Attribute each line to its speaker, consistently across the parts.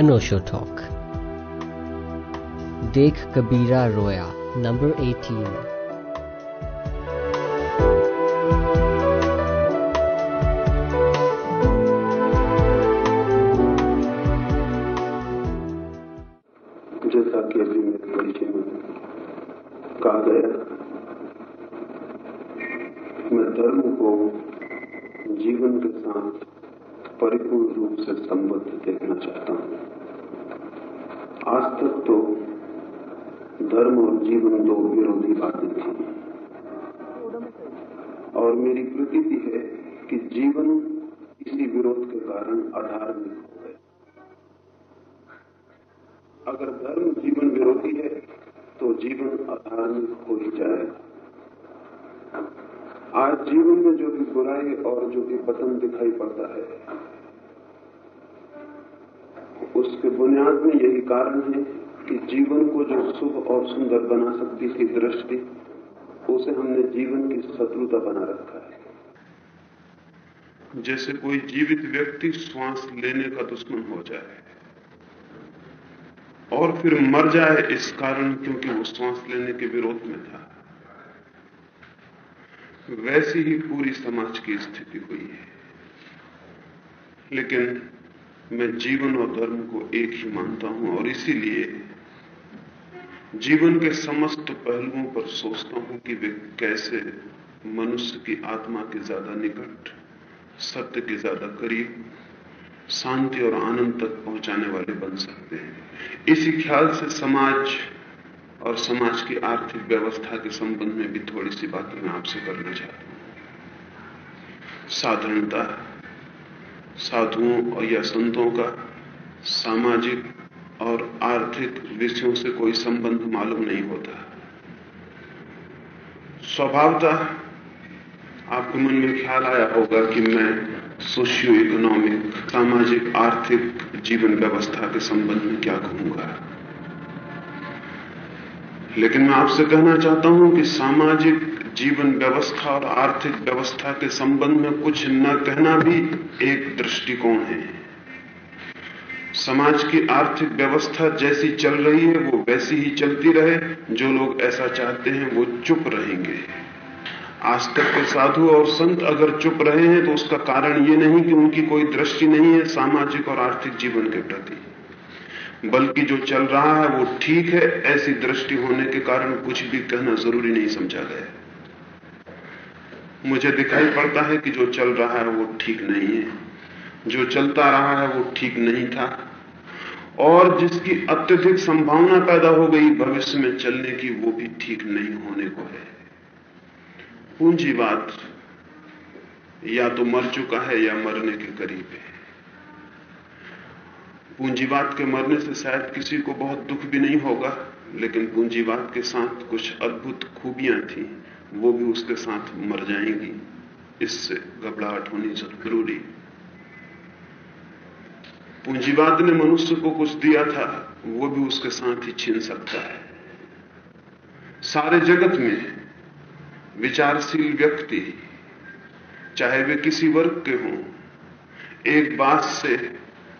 Speaker 1: अनोशो talk देख कबीरा रोया number 18
Speaker 2: श्वास लेने का दुश्मन हो जाए। और फिर मर जाए इस कारण क्योंकि वो श्वास लेने के विरोध में था। वैसी ही पूरी समाज की स्थिति हुई है। लेकिन मैं जीवन और धर्म को एक ही मानता हूँ और इसीलिए जीवन के समस्त पहलुओं पर सोचता हूँ कि वे कैसे मनुष्य की आत्मा के ज़्यादा निकट, सत्य के ज़्यादा करीब शांति और आनंद तक पहुँचाने वाले बन सकते हैं। इसी ख्याल से समाज और समाज की आर्थिक व्यवस्था के संबंध में भी थोड़ी सी बातें मैं आपसे करना चाहता हूँ। साधारणता, साधुओं और या संतों का सामाजिक और आर्थिक विषयों से कोई संबंध मालूम नहीं होता। स्वभावतः आपके मन में ख्याल आया होगा कि मैं सोशियो इकोनॉमिक सामाजिक, आर्थिक जीवन व्यवस्था के संबंध में क्या कहूँगा? लेकिन मैं आपसे कहना चाहता हूँ कि सामाजिक जीवन व्यवस्था और आर्थिक व्यवस्था के संबंध में कुछ न कहना भी एक दृष्टिकोण है। समाज की आर्थिक व्यवस्था जैसी चल रही है, वो वैसी ही चलती रहे, जो लोग ऐसा चाहते हैं वो चुप रहेंगे। आज तक के साधु और संत अगर चुप रहे हैं तो उसका कारण ये नहीं कि उनकी कोई दृष्टि नहीं है सामाजिक और आर्थिक जीवन के प्रति। बल्कि जो चल रहा है, वो ठीक है, ऐसी दृष्टि होने के कारण कुछ भी कहना ज़रूरी नहीं समझा गया। मुझे दिखाई पड़ता है कि जो चल रहा है, वो ठीक नहीं है। जो चलता रहा है, वो ठीक नहीं था। और जिसकी अत्यधिक संभावना पैदा हो गई, भविष्य में चलने की, वो भी ठीक नहीं होने को है। पूंजीवाद या तो मर चुका है या मरने के करीब है। पूंजीवाद के मरने से शायद किसी को बहुत दुख भी नहीं होगा, लेकिन पूंजीवाद के साथ कुछ अद्भुत खूबियाँ थी, वो भी उसके साथ मर जाएँगी। इससे घबराहट होनी ज़रूरी पूंजीवाद ने मनुष्य को कुछ दिया था, वो भी उसके साथ ही छीन सकता है। सारे जगत में विचारशील व्यक्ति, चाहे वे किसी वर्ग के हों, एक बात से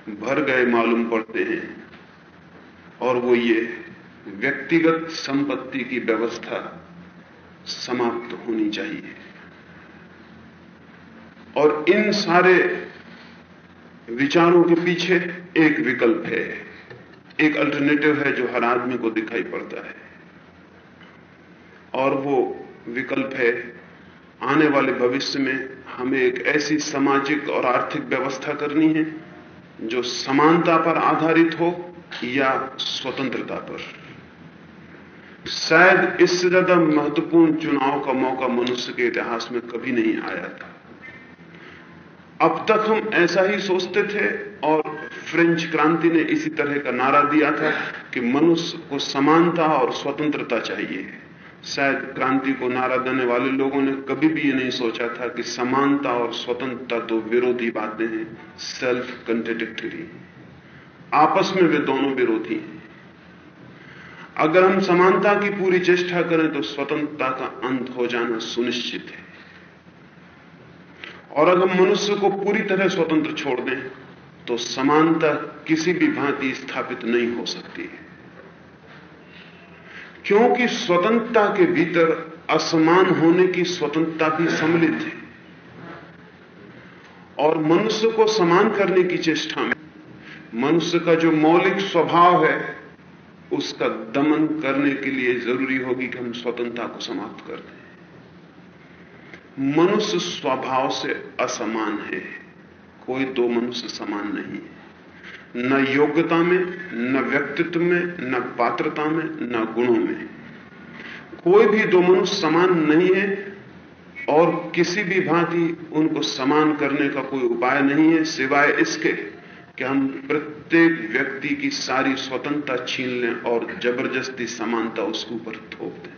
Speaker 2: भर गए मालूम पड़ते हैं। और वो ये व्यक्तिगत संपत्ति की व्यवस्था समाप्त होनी चाहिए। और इन सारे विचारों के पीछे एक विकल्प है, एक अल्टरनेटिव है जो हर आदमी को दिखाई पड़ता है। और वो विकल्प है। आने वाले भविष्य में हमें एक ऐसी सामाजिक और आर्थिक व्यवस्था करनी है, जो समानता पर आधारित हो या स्वतंत्रता पर। शायद इससे ज़्यादा महत्वपूर्ण चुनाव का मौका मनुष्य के इतिहास में कभी नहीं आया था। अब तक हम ऐसा ही सोचते थे और फ्रेंच क्रांति ने इसी तरह का नारा दिया था कि मनुष्य को समानता और स्वतंत्रता चाहिए। शायद क्रांति को नारा देने वाले लोगों ने कभी भी ये नहीं सोचा था कि समानता और स्वतंत्रता तो विरोधी बातें हैं सेल्फ कंट्रडिक्टरी आपस में वे दोनों विरोधी हैं। अगर हम समानता की पूरी चेष्टा करें तो स्वतंत्रता का अंत हो जाना सुनिश्चित है। और अगर मनुष्य को पूरी तरह स्वतंत्र छोड़ दें तो समानता किसी भी भांति स्थापित नहीं हो सकती है। क्योंकि स्वतंत्रता के भीतर असमान होने की स्वतंत्रता भी सम्मिलित है। और मनुष्य को समान करने की चेष्टा में, मनुष्य का जो मौलिक स्वभाव है, उसका दमन करने के लिए ज़रूरी होगी कि हम स्वतंत्रता को समाप्त कर दें। मनुष्य स्वभाव से असमान है, कोई दो मनुष्य समान नहीं है। न योग्यता में, न व्यक्तित्व में, न पात्रता में, न गुणों में। कोई भी दो मनुष्य समान नहीं है और किसी भी भांति उनको समान करने का कोई उपाय नहीं है, सिवाय इसके कि हम प्रत्येक व्यक्ति की सारी स्वतंत्रता छीन लें और ज़बरदस्ती समानता उसके ऊपर थोप दें।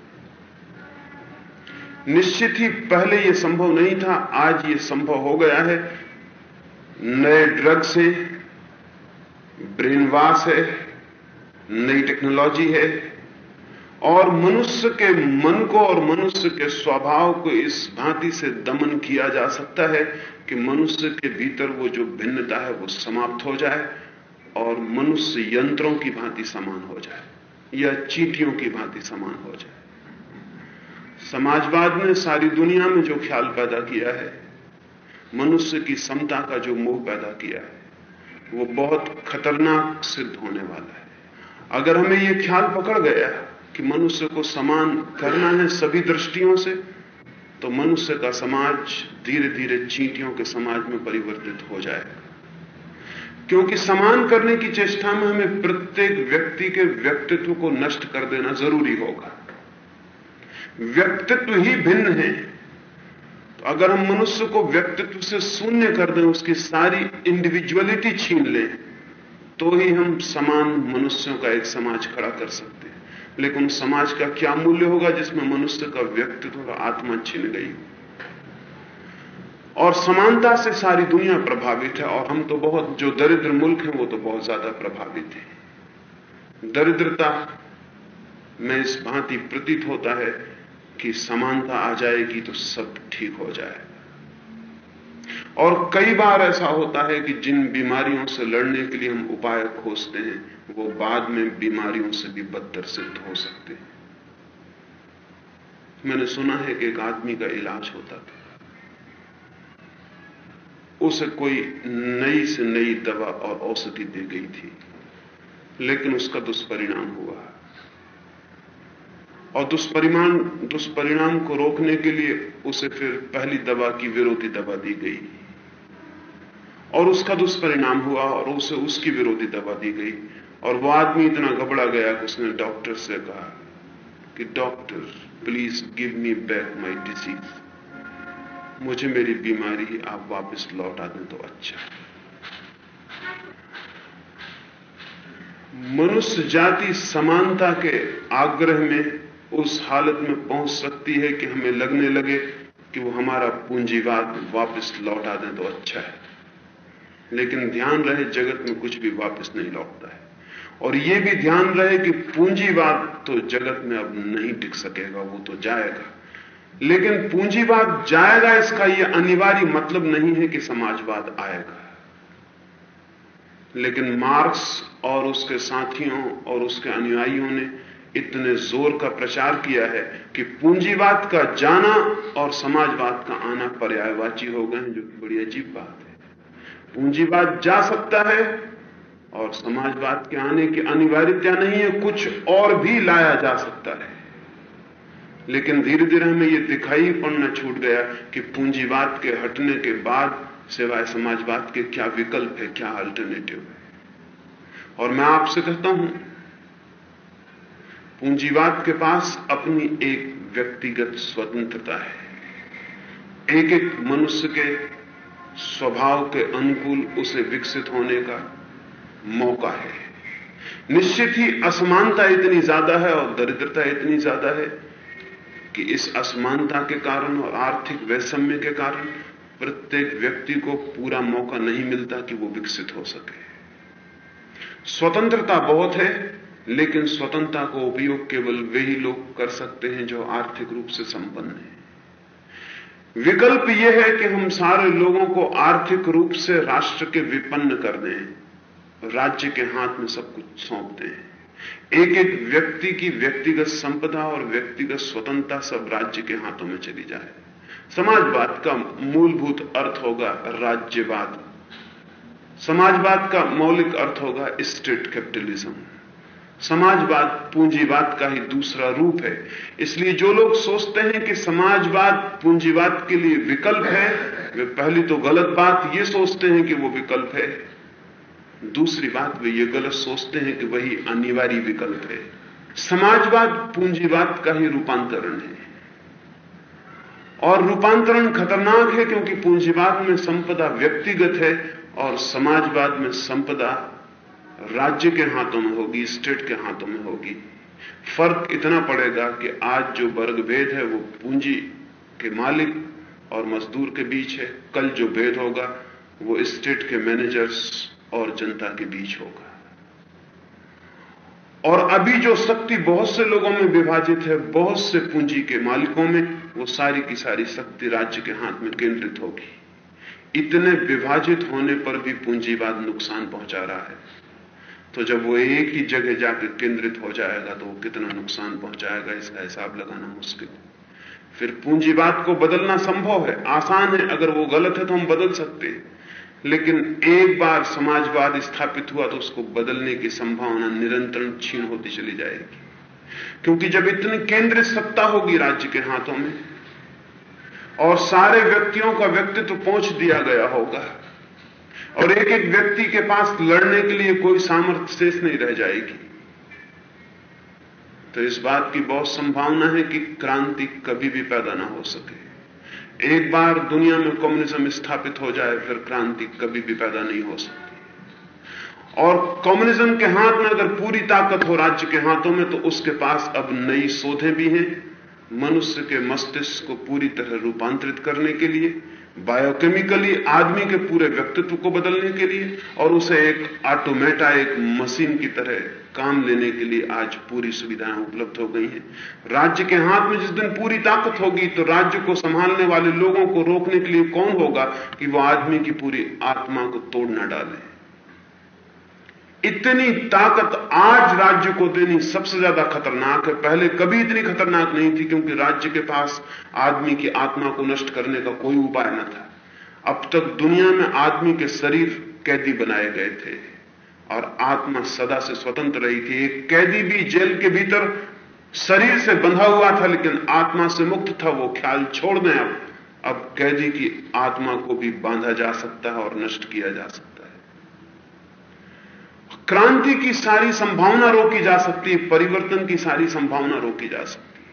Speaker 2: निश्चित ही पहले यह संभव नहीं था, आज यह संभव हो गया है। नए ड्रग्स हैं ब्रेन वाश है, नई टेक्नोलॉजी है, और मनुष्य के मन को और मनुष्य के स्वभाव को इस भांति से दमन किया जा सकता है कि मनुष्य के भीतर वो जो भिन्नता है वो समाप्त हो जाए और मनुष्य यंत्रों की भांति समान हो जाए, या चीटियों की भांति समान हो जाए। समाजवाद ने सारी दुनिया में जो ख्याल पैदा किया है, मनुष्य की समता का जो मोह पैदा किया है वो बहुत खतरनाक सिद्ध होने वाला है। अगर हमें यह ख्याल पकड़ गया कि मनुष्य को समान करना है सभी दृष्टियों से तो मनुष्य का समाज धीरे धीरे चींटियों के समाज में परिवर्तित हो जाएगा क्योंकि समान करने की चेष्टा में हमें प्रत्येक व्यक्ति के व्यक्तित्व को नष्ट कर देना ज़रूरी होगा। व्यक्तित्व ही भिन्न है। तो अगर हम मनुष्य को व्यक्तित्व से शून्य कर दें, उसकी सारी इंडिविजुअलिटी छीन लें तो ही हम समान मनुष्यों का एक समाज खड़ा कर सकते हैं। लेकिन समाज का क्या मूल्य होगा जिसमें मनुष्य का व्यक्तित्व और आत्मा छीन गई और समानता से सारी दुनिया प्रभावित है, और हम तो बहुत, जो दरिद्र मुल्क हैं, वो तो बहुत ज़्यादा प्रभावित है। दरिद्रता में इस भांति प्रतीत होता है कि समानता आ जाएगी तो सब ठीक हो जाएगा। और कई बार ऐसा होता है कि जिन बीमारियों से लड़ने के लिए हम उपाय खोजते हैं, वो बाद में बीमारियों से भी बदतर सिद्ध हो सकते हैं। मैंने सुना है कि एक आदमी का इलाज होता था। उसे कोई नई से नई दवा और औषधि दी गई थी, लेकिन उसका दुष्परिणाम हुआ। और दुष्परिमाण दुष्परिणाम को रोकने के लिए उसे फिर पहली दवा की विरोधी दवा दी गई। और उसका दुष्परिणाम हुआ और उसे उसकी विरोधी दवा दी गई। और वो आदमी इतना घबरा गया कि उसने डॉक्टर से कहा कि, doctor, please give me back my disease मुझे मेरी बीमारी आप वापस लौटा दें तो अच्छा मनुष्य जाति समानता के आग्रह में उस हालत में पहुँच सकती है कि हमें लगने लगे कि वो हमारा पूंजीवाद वापस लौटा दें तो अच्छा है। लेकिन ध्यान रहे, जगत में कुछ भी वापस नहीं लौटता है। और यह भी ध्यान रहे कि पूंजीवाद तो जगत में अब नहीं टिक सकेगा, वो तो जाएगा। लेकिन पूंजीवाद जाएगा, इसका यह अनिवार्य मतलब नहीं है कि समाजवाद आएगा। लेकिन मार्क्स और उसके साथियों और उसके अनुयायियों ने इतने ज़ोर का प्रचार किया है कि पूंजीवाद का जाना और समाजवाद का आना पर्यायवाची हो गए हैं, जो कि बड़ी अजीब बात है। पूंजीवाद जा सकता है और समाजवाद के आने की अनिवार्यता नहीं है, कुछ और भी लाया जा सकता है। लेकिन धीरे धीरे हमें यह दिखाई पड़ना छूट गया कि पूंजीवाद के हटने के बाद सिवाय समाजवाद के क्या विकल्प है, क्या अल्टरनेटिव है। और मैं आपसे कहता हूँ पूंजीवाद के पास अपनी एक व्यक्तिगत स्वतंत्रता है। एक एक मनुष्य के स्वभाव के अनुकूल उसे विकसित होने का मौका है। निश्चित ही असमानता इतनी ज़्यादा है और दरिद्रता इतनी ज़्यादा है कि इस असमानता के कारण और आर्थिक वैषम्य के कारण प्रत्येक व्यक्ति को पूरा मौका नहीं मिलता कि वो विकसित हो सके। स्वतंत्रता बहुत है लेकिन स्वतंत्रता को उपयोग केवल वे ही लोग कर सकते हैं जो आर्थिक रूप से संपन्न हैं। विकल्प यह है कि हम सारे लोगों को आर्थिक रूप से राष्ट्र के विपन्न कर दें, राज्य के हाथ में सब कुछ सौंप दें। एक एक व्यक्ति की व्यक्तिगत संपदा और व्यक्तिगत स्वतंत्रता सब राज्य के हाथों में चली जाए। समाजवाद का मूलभूत अर्थ होगा राज्यवाद। समाजवाद का मौलिक अर्थ होगा स्टेट कैपिटलिज्म। समाजवाद पूंजीवाद का ही दूसरा रूप है। इसलिए जो लोग सोचते हैं कि समाजवाद पूंजीवाद के लिए विकल्प है, वे पहली तो गलत बात ये सोचते हैं कि वो विकल्प है। दूसरी बात वे ये गलत सोचते हैं कि वही अनिवार्य विकल्प है। समाजवाद पूंजीवाद का ही रूपांतरण है। और रूपांतरण खतरनाक है क्योंकि पूंजीवाद में संपदा व्यक्तिगत है और समाजवाद में संपदा राज्य के हाथों में होगी, स्टेट के हाथों में होगी। फ़र्क इतना पड़ेगा कि आज जो वर्ग भेद है, वो पूंजी के मालिक और मजदूर के बीच है। कल जो भेद होगा, वो स्टेट के मैनेजर्स और जनता के बीच होगा। और अभी जो शक्ति बहुत से लोगों में विभाजित है, बहुत से पूंजी के मालिकों में, वो सारी की सारी शक्ति राज्य के हाथ में केंद्रित होगी। इतने विभाजित होने पर भी पूंजीवाद नुकसान पहुँचा रहा है। तो जब वो एक ही जगह जाकर केंद्रित हो जाएगा तो वो कितना नुकसान पहुंचाएगा, इसका हिसाब लगाना मुश्किल फिर पूंजीवाद को बदलना संभव है, आसान है, अगर वो गलत है तो हम बदल सकते हैं। लेकिन एक बार समाजवाद स्थापित हुआ तो उसको बदलने की संभावना निरंतर छीन होती चली जाएगी। क्योंकि जब इतनी केंद्रित सत्ता होगी राज्य के हाथों में, और सारे व्यक्तियों का व्यक्तित्व पहुँच दिया गया होगा और एक एक व्यक्ति के पास लड़ने के लिए कोई सामर्थ्य शेष नहीं रह जाएगी। तो इस बात की बहुत संभावना है कि क्रांति कभी भी पैदा ना हो सके। एक बार दुनिया में कम्युनिज्म स्थापित हो जाए, फिर क्रांति कभी भी पैदा नहीं हो सकती। और कम्युनिज्म के हाथ में अगर पूरी ताकत हो राज्य के हाथों में तो उसके पास अब नई सोधे भी हैं, मनुष्य के मस्तिष्क को पूरी तरह रूपांतरित करने के लिए। बायोकेमिकली आदमी के पूरे व्यक्तित्व को बदलने के लिए और उसे एक ऑटोमेटा एक मशीन की तरह काम लेने के लिए आज पूरी सुविधाएँ उपलब्ध हो गई हैं। राज्य के हाथ में जिस दिन पूरी ताकत होगी तो राज्य को संभालने वाले लोगों को रोकने के लिए कौन होगा कि वो आदमी की पूरी आत्मा को तोड़ ना डाले? इतनी ताकत आज राज्य को देनी सबसे ज़्यादा खतरनाक है। पहले कभी इतनी खतरनाक नहीं थी क्योंकि राज्य के पास आदमी की आत्मा को नष्ट करने का कोई उपाय न था। अब तक दुनिया में आदमी के शरीर कैदी बनाए गए थे और आत्मा सदा से स्वतंत्र रही थी। एक कैदी भी जेल के भीतर शरीर से बंधा हुआ था, लेकिन आत्मा से मुक्त था, वो ख्याल छोड़ दें अब। अब कैदी की आत्मा को भी बांधा जा सकता है और नष्ट किया जा सकता है। क्रांति की सारी संभावना रोकी जा सकती है, परिवर्तन की सारी संभावना रोकी जा सकती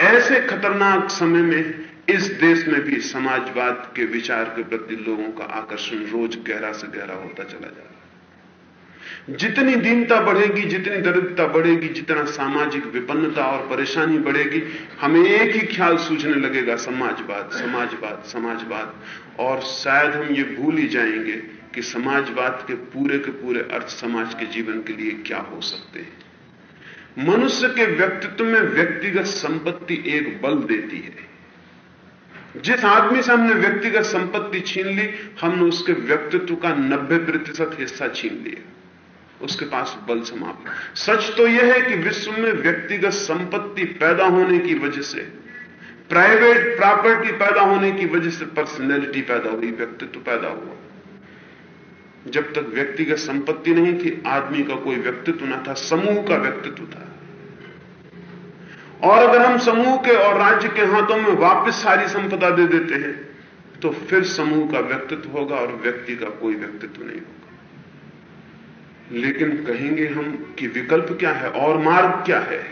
Speaker 2: है। ऐसे खतरनाक समय में इस देश में भी समाजवाद के विचार के प्रति लोगों का आकर्षण रोज गहरा से गहरा होता चला जा रहा है। जितनी दीनता बढ़ेगी, जितनी दरिद्रता बढ़ेगी, जितना सामाजिक विपन्नता और परेशानी बढ़ेगी, हमें एक ही ख्याल सूझने लगेगा, समाजवाद समाजवाद समाजवाद। और शायद हम ये भूल ही जाएँगे कि समाजवाद के पूरे के पूरे अर्थ समाज के जीवन के लिए क्या हो सकते हैं? मनुष्य के व्यक्तित्व में व्यक्तिगत संपत्ति एक बल देती है। जिस आदमी से हमने व्यक्तिगत संपत्ति छीन ली, हमने उसके व्यक्तित्व का 90 प्रतिशत हिस्सा छीन लिया। उसके पास बल समाप्त। सच तो यह है कि विश्व में व्यक्तिगत संपत्ति पैदा होने की वजह से, प्राइवेट प्रॉपर्टी पैदा होने की वजह से पर्सनैलिटी पैदा हुई, व्यक्तित्व पैदा हुआ। जब तक व्यक्तिगत संपत्ति नहीं थी, आदमी का कोई व्यक्तित्व ना था, समूह का व्यक्तित्व था। और अगर हम समूह के और राज्य के हाथों में वापस सारी संपदा दे देते हैं तो फिर समूह का व्यक्तित्व होगा और व्यक्ति का कोई व्यक्तित्व नहीं होगा। लेकिन कहेंगे हम कि विकल्प क्या है और मार्ग क्या है?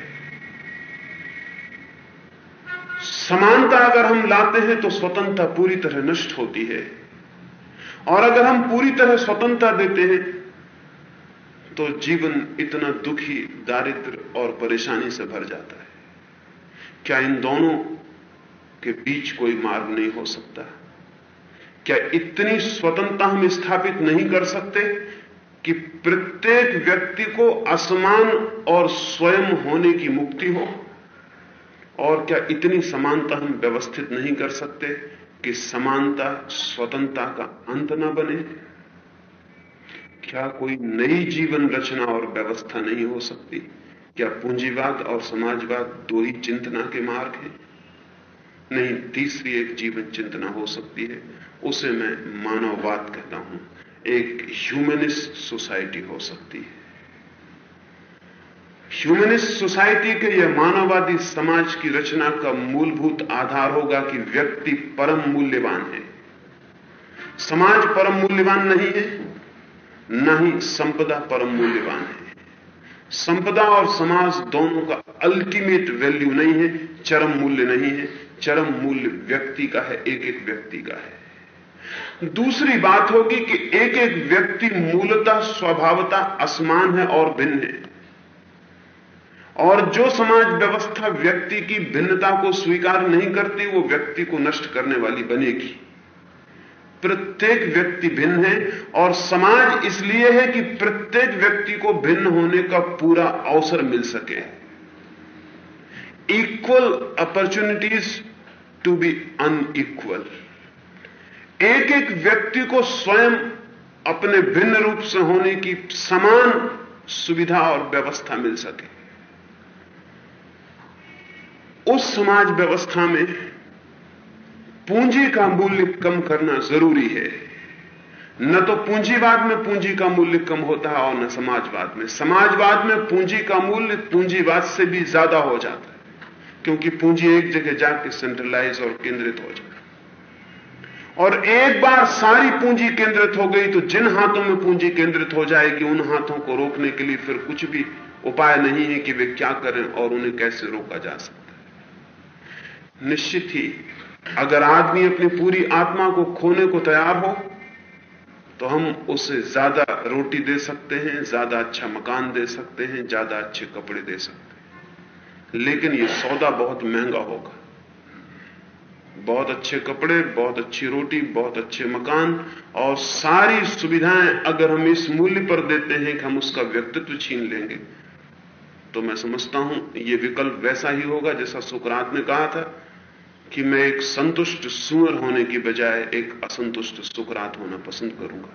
Speaker 2: समानता अगर हम लाते हैं तो स्वतंत्रता पूरी तरह नष्ट होती है। और अगर हम पूरी तरह स्वतंत्रता देते हैं तो जीवन इतना दुखी, दारिद्र और परेशानी से भर जाता है। क्या इन दोनों के बीच कोई मार्ग नहीं हो सकता? क्या इतनी स्वतंत्रता हम स्थापित नहीं कर सकते कि प्रत्येक व्यक्ति को असमान और स्वयं होने की मुक्ति हो? और क्या इतनी समानता हम व्यवस्थित नहीं कर सकते? कि समानता, स्वतंत्रता का अंत न बने। क्या कोई नई जीवन रचना और व्यवस्था नहीं हो सकती? क्या पूंजीवाद और समाजवाद दो ही चिंतना के मार्ग हैं? नहीं, तीसरी एक जीवन चिंतना हो सकती है, उसे मैं मानववाद कहता हूँ। एक ह्यूमनिस्ट सोसाइटी हो सकती है। ह्यूमनिस्ट सोसाइटी के यह मानववादी समाज की रचना का मूलभूत आधार होगा कि व्यक्ति परम मूल्यवान है। समाज परम मूल्यवान नहीं है, न ही संपदा परम मूल्यवान है। संपदा और समाज दोनों का अल्टीमेट वैल्यू नहीं है, चरम मूल्य नहीं है, चरम मूल्य व्यक्ति का है एक एक व्यक्ति का है। दूसरी बात होगी कि एक एक व्यक्ति मूलतः स्वभावता असमान है और भिन्न है। और जो समाज व्यवस्था व्यक्ति की भिन्नता को स्वीकार नहीं करती, वो व्यक्ति को नष्ट करने वाली बनेगी। प्रत्येक व्यक्ति भिन्न है, और समाज इसलिए है कि प्रत्येक व्यक्ति को भिन्न होने का पूरा अवसर मिल सके। Equal opportunities to be unequal एक एक व्यक्ति को स्वयं अपने भिन्न रूप से होने की समान सुविधा और व्यवस्था मिल सके। उस समाज व्यवस्था में पूंजी का मूल्य कम करना ज़रूरी है। न तो पूंजीवाद में पूंजी का मूल्य कम होता है और न समाजवाद में। समाजवाद में पूंजी का मूल्य पूंजीवाद से भी ज़्यादा हो जाता है, क्योंकि पूंजी एक जगह जाके सेंट्रलाइज और केंद्रित हो जाए और एक बार सारी पूंजी केंद्रित हो गई तो जिन हाथों में पूंजी केंद्रित हो जाएगी, उन हाथों को रोकने के लिए फिर कुछ भी उपाय नहीं है कि वे क्या करें और उन्हें कैसे रोका जा सकता है निश्चित ही, अगर आदमी अपनी पूरी आत्मा को खोने को तैयार हो तो हम उसे ज़्यादा रोटी दे सकते हैं, ज़्यादा अच्छा मकान दे सकते हैं, ज़्यादा अच्छे कपड़े दे सकते हैं। लेकिन यह सौदा बहुत महँगा होगा। बहुत अच्छे कपड़े, बहुत अच्छी रोटी, बहुत अच्छे मकान और सारी सुविधाएँ अगर हम इस मूल्य पर देते हैं कि हम उसका व्यक्तित्व छीन लेंगे तो मैं समझता हूँ यह विकल्प वैसा ही होगा जैसा सुकरात ने कहा था कि मैं एक संतुष्ट सुअर होने की बजाय एक असंतुष्ट सुकरात होना पसंद करूँगा।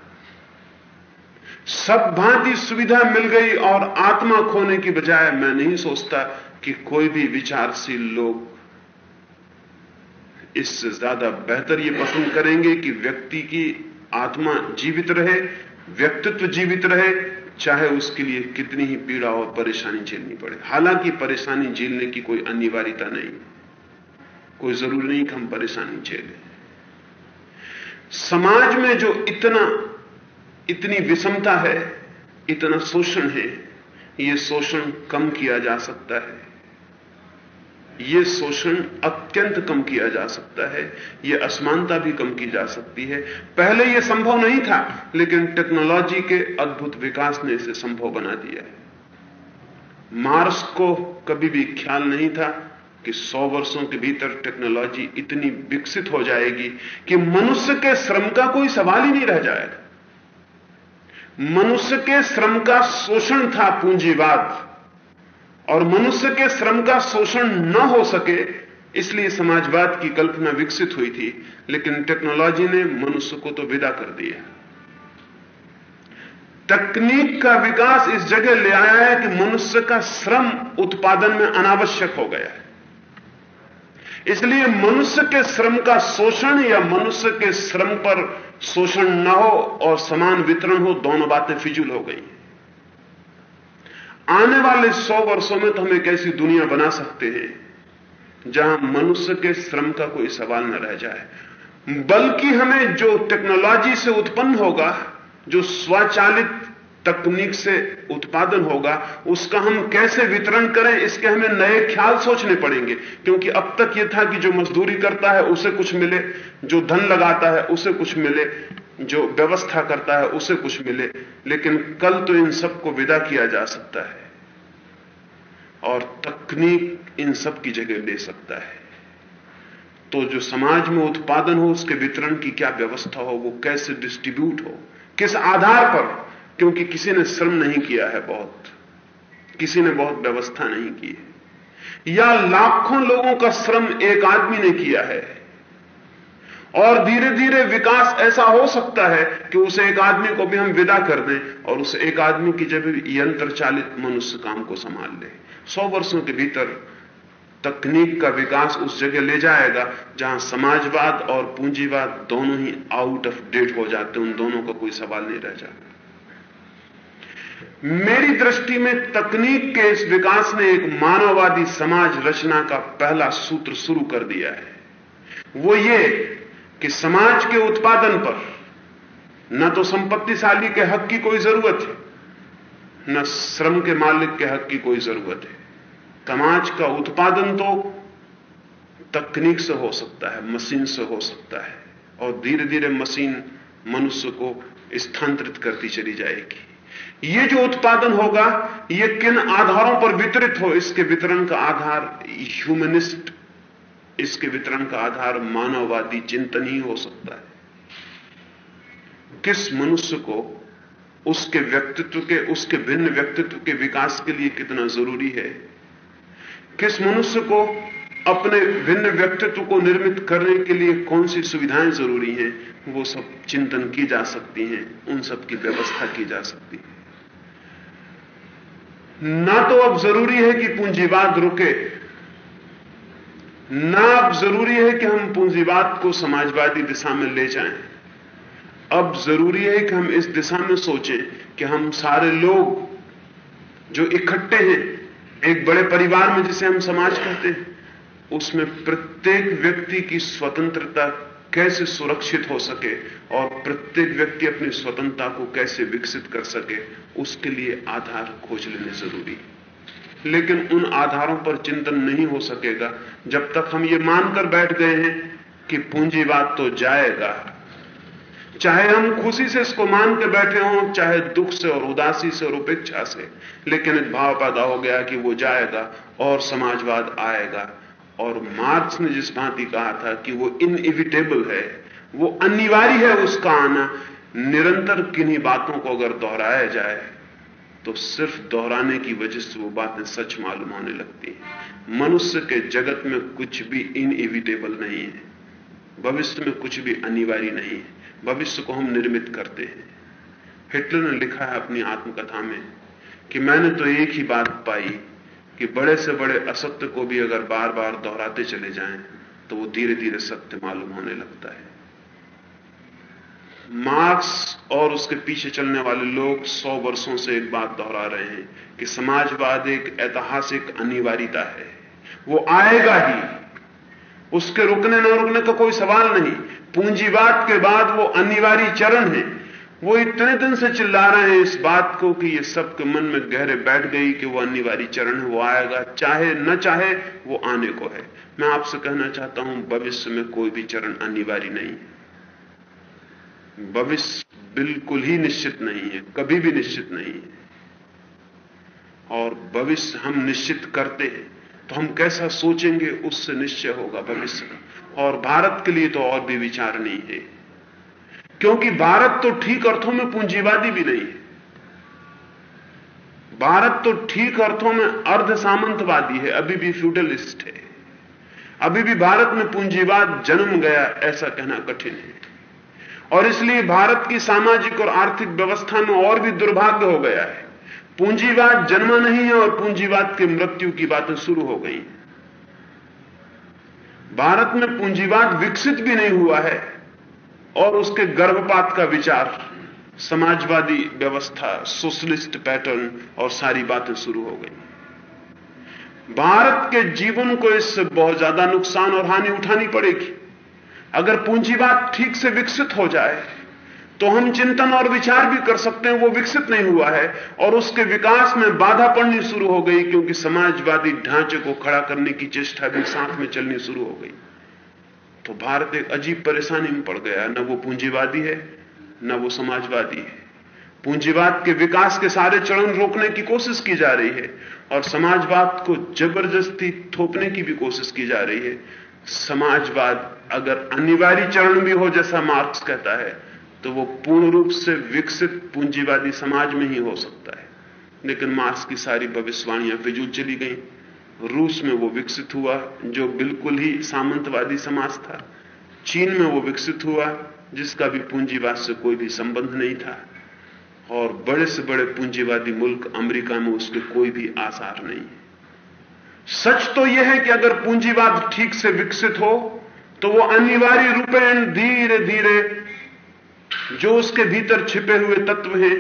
Speaker 2: सब भांति सुविधा मिल गई और आत्मा खोने की बजाय मैं नहीं सोचता कि कोई भी विचारशील लोग इससे ज़्यादा बेहतर ये पसंद करेंगे कि व्यक्ति की आत्मा जीवित रहे, व्यक्तित्व जीवित रहे चाहे उसके लिए कितनी ही पीड़ा और परेशानी झेलनी पड़े। हालाँकि परेशानी झेलने की कोई अनिवार्यता नहीं। कोई ज़रूरी नहीं कि हम परेशानी झेलें। समाज में जो इतना, इतनी विषमता है, इतना शोषण है यह शोषण कम किया जा सकता है। यह शोषण अत्यंत कम किया जा सकता है यह असमानता भी कम की जा सकती है। पहले यह संभव नहीं था, लेकिन टेक्नोलॉजी के अद्भुत विकास ने इसे संभव बना दिया है। मार्स को कभी भी ख्याल नहीं था कि सौ वर्षों के भीतर टेक्नोलॉजी इतनी विकसित हो जाएगी कि मनुष्य के श्रम का कोई सवाल ही नहीं रह जाएगा। मनुष्य के श्रम का शोषण था पूंजीवाद। और मनुष्य के श्रम का शोषण न हो सके, इसलिए समाजवाद की कल्पना विकसित हुई थी, लेकिन टेक्नोलॉजी ने मनुष्य को तो विदा कर दिया तकनीक का विकास इस जगह ले आया है कि मनुष्य का श्रम उत्पादन में अनावश्यक हो गया है। इसलिए मनुष्य के श्रम का शोषण या मनुष्य के श्रम पर शोषण न हो और समान वितरण हो, दोनों बातें फिजूल हो गई आने वाले सौ वर्षों में तो हम एक ऐसी दुनिया बना सकते हैं, जहाँ मनुष्य के श्रम का कोई सवाल न रह जाए। बल्कि हमें जो टेक्नोलॉजी से उत्पन्न होगा, जो स्वचालित तकनीक से उत्पादन होगा, उसका हम कैसे वितरण करें, इसके हमें नए ख्याल सोचने पड़ेंगे। क्योंकि अब तक यह था कि जो मजदूरी करता है, उसे कुछ मिले, जो धन लगाता है, उसे कुछ मिले, जो व्यवस्था करता है, उसे कुछ मिले। लेकिन कल तो इन सबको विदा किया जा सकता है। और तकनीक इन सब की जगह ले सकता है। तो जो समाज में उत्पादन हो, उसके वितरण की क्या व्यवस्था हो, वो कैसे डिस्ट्रीब्यूट हो, किस आधार पर क्योंकि किसी ने श्रम नहीं किया है बहुत। किसी ने बहुत व्यवस्था नहीं की है। या लाखों लोगों का श्रम एक आदमी ने किया है। और धीरे धीरे विकास ऐसा हो सकता है कि उस एक आदमी को भी हम विदा कर दें और उस एक आदमी की जब यंत्र चालित मनुष्य काम को संभाल ले। सौ वर्षों के भीतर तकनीक का विकास उस जगह ले जाएगा जहाँ समाजवाद और पूंजीवाद दोनों ही आउट ऑफ़ डेट हो जाते उन दोनों का कोई सवाल नहीं रह जाता। मेरी दृष्टि में तकनीक के इस विकास ने एक मानववादी समाज रचना का पहला सूत्र शुरू कर दिया है। वो ये कि समाज के उत्पादन पर न तो संपत्तिशाली के हक की कोई ज़रूरत है, न श्रम के मालिक के हक की कोई ज़रूरत है। समाज का उत्पादन तो तकनीक से हो सकता है, मशीन से हो सकता है, और धीरे धीरे मशीन मनुष्य को स्थानांतरित करती चली जाएगी। ये जो उत्पादन होगा, ये किन आधारों पर वितरित हो, इसके वितरण का आधार ह्यूमनिस्ट इसके वितरण का आधार मानववादी चिंतन ही हो सकता है। किस मनुष्य को उसके व्यक्तित्व के, उसके भिन्न व्यक्तित्व के विकास के लिए कितना ज़रूरी है? किस मनुष्य को अपने भिन्न व्यक्तित्व को निर्मित करने के लिए कौन सी सुविधाएँ ज़रूरी हैं? वो सब चिंतन की जा सकती हैं, उन सब की व्यवस्था की जा सकती है। ना तो अब ज़रूरी है कि पूंजीवाद रुके। ना अब ज़रूरी है कि हम पूंजीवाद को समाजवादी दिशा में ले जाएँ। अब ज़रूरी है कि हम इस दिशा में सोचें कि हम सारे लोग जो इकट्ठे हैं, एक बड़े परिवार में जिसे हम समाज कहते हैं, उसमें प्रत्येक व्यक्ति की स्वतंत्रता कैसे सुरक्षित हो सके और प्रत्येक व्यक्ति अपनी स्वतंत्रता को कैसे विकसित कर सके, उसके लिए आधार खोज लेने ज़रूरी लेकिन उन आधारों पर चिंतन नहीं हो सकेगा। जब तक हम ये मानकर बैठ गए हैं कि पूंजीवाद तो जाएगा। चाहे हम खुशी से इसको मान के बैठे हों, चाहे दुख से और उदासी से और उपेक्षा से, लेकिन भाव पैदा हो गया कि वो जाएगा और समाजवाद आएगा। और मार्क्स ने जिस भांति कहा था कि वो इनएविटेबल है, वो अनिवार्य है उसका आना, निरंतर किन्हीं बातों को अगर दोहराया जाए तो सिर्फ़ दोहराने की वजह से वो बातें सच मालूम होने लगती हैं। मनुष्य के जगत में कुछ भी इनएविटेबल नहीं है। भविष्य में कुछ भी अनिवार्य नहीं है। भविष्य को हम निर्मित करते हैं। हिटलर ने लिखा है अपनी आत्मकथा में कि मैंने तो एक ही बात पाई कि बड़े से बड़े असत्य को भी अगर बार बार दोहराते चले जाएँ तो वो धीरे धीरे सत्य मालूम होने लगता है। मार्क्स और उसके पीछे चलने वाले लोग सौ वर्षों से एक बात दोहरा रहे हैं कि समाजवाद एक ऐतिहासिक अनिवार्यता है। वो आएगा ही। उसके रुकने न रुकने का कोई सवाल नहीं। पूंजीवाद के बाद वो अनिवार्य चरण है। वो इतने दिन से चिल्ला रहे हैं इस बात को कि ये सबके मन में गहरे बैठ गई कि वो अनिवार्य चरण है, वो आएगा। चाहे, न चाहे, वो आने को है। मैं आपसे कहना चाहता हूँ, भविष्य में कोई भी चरण अनिवार्य नहीं है। भविष्य बिल्कुल ही निश्चित नहीं है, कभी भी निश्चित नहीं है। और भविष्य हम निश्चित करते हैं तो हम कैसा सोचेंगे, उससे निश्चय होगा भविष्य और भारत के लिए तो और भी विचार नहीं है। क्योंकि भारत तो ठीक अर्थों में पूंजीवादी भी नहीं है। भारत तो ठीक अर्थों में अर्ध सामंतवादी है, अभी भी फ्यूडलिस्ट है। अभी भी भारत में पूंजीवाद जन्म गया ऐसा कहना कठिन है। और इसलिए भारत की सामाजिक और आर्थिक व्यवस्था में और भी दुर्भाग्य हो गया है। पूंजीवाद जन्मा नहीं है और पूंजीवाद के मृत्यु की बातें शुरू हो गई भारत में पूंजीवाद विकसित भी नहीं हुआ है। और उसके गर्भपात का विचार, समाजवादी व्यवस्था सोशलिस्ट पैटर्न और सारी बातें शुरू हो गई। भारत के जीवन को इससे बहुत ज़्यादा नुकसान और हानि उठानी पड़ेगी। अगर पूंजीवाद ठीक से विकसित हो जाए तो हम चिंतन और विचार भी कर सकते हैं, वो विकसित नहीं हुआ है, और उसके विकास में बाधा पड़नी शुरू हो गई, क्योंकि समाजवादी ढांचे को खड़ा करने की चेष्टा भी साथ में चलनी शुरू हो गई। तो भारत एक अजीब परेशानी में पड़ गया न वो पूंजीवादी है, न वो समाजवादी है। पूंजीवाद के विकास के सारे चरण रोकने की कोशिश की जा रही है और समाजवाद को ज़बरदस्ती थोपने की भी कोशिश की जा रही है। समाजवाद अगर अनिवार्य चरण भी हो जैसा मार्क्स कहता है तो वो पूर्ण रूप से विकसित पूंजीवादी समाज में ही हो सकता है। लेकिन मार्क्स की सारी भविष्यवाणियाँ फिजूल चली गई। रूस में वो विकसित हुआ, जो बिल्कुल ही सामंतवादी समाज था। चीन में वो विकसित हुआ, जिसका भी पूंजीवाद से कोई भी संबंध नहीं था। और बड़े से बड़े पूंजीवादी मुल्क अमेरिका में उसके कोई भी आसार नहीं है। सच तो यह है कि अगर पूंजीवाद ठीक से विकसित हो तो वो अनिवार्य रूपेण धीरे धीरे जो उसके भीतर छिपे हुए तत्व हैं,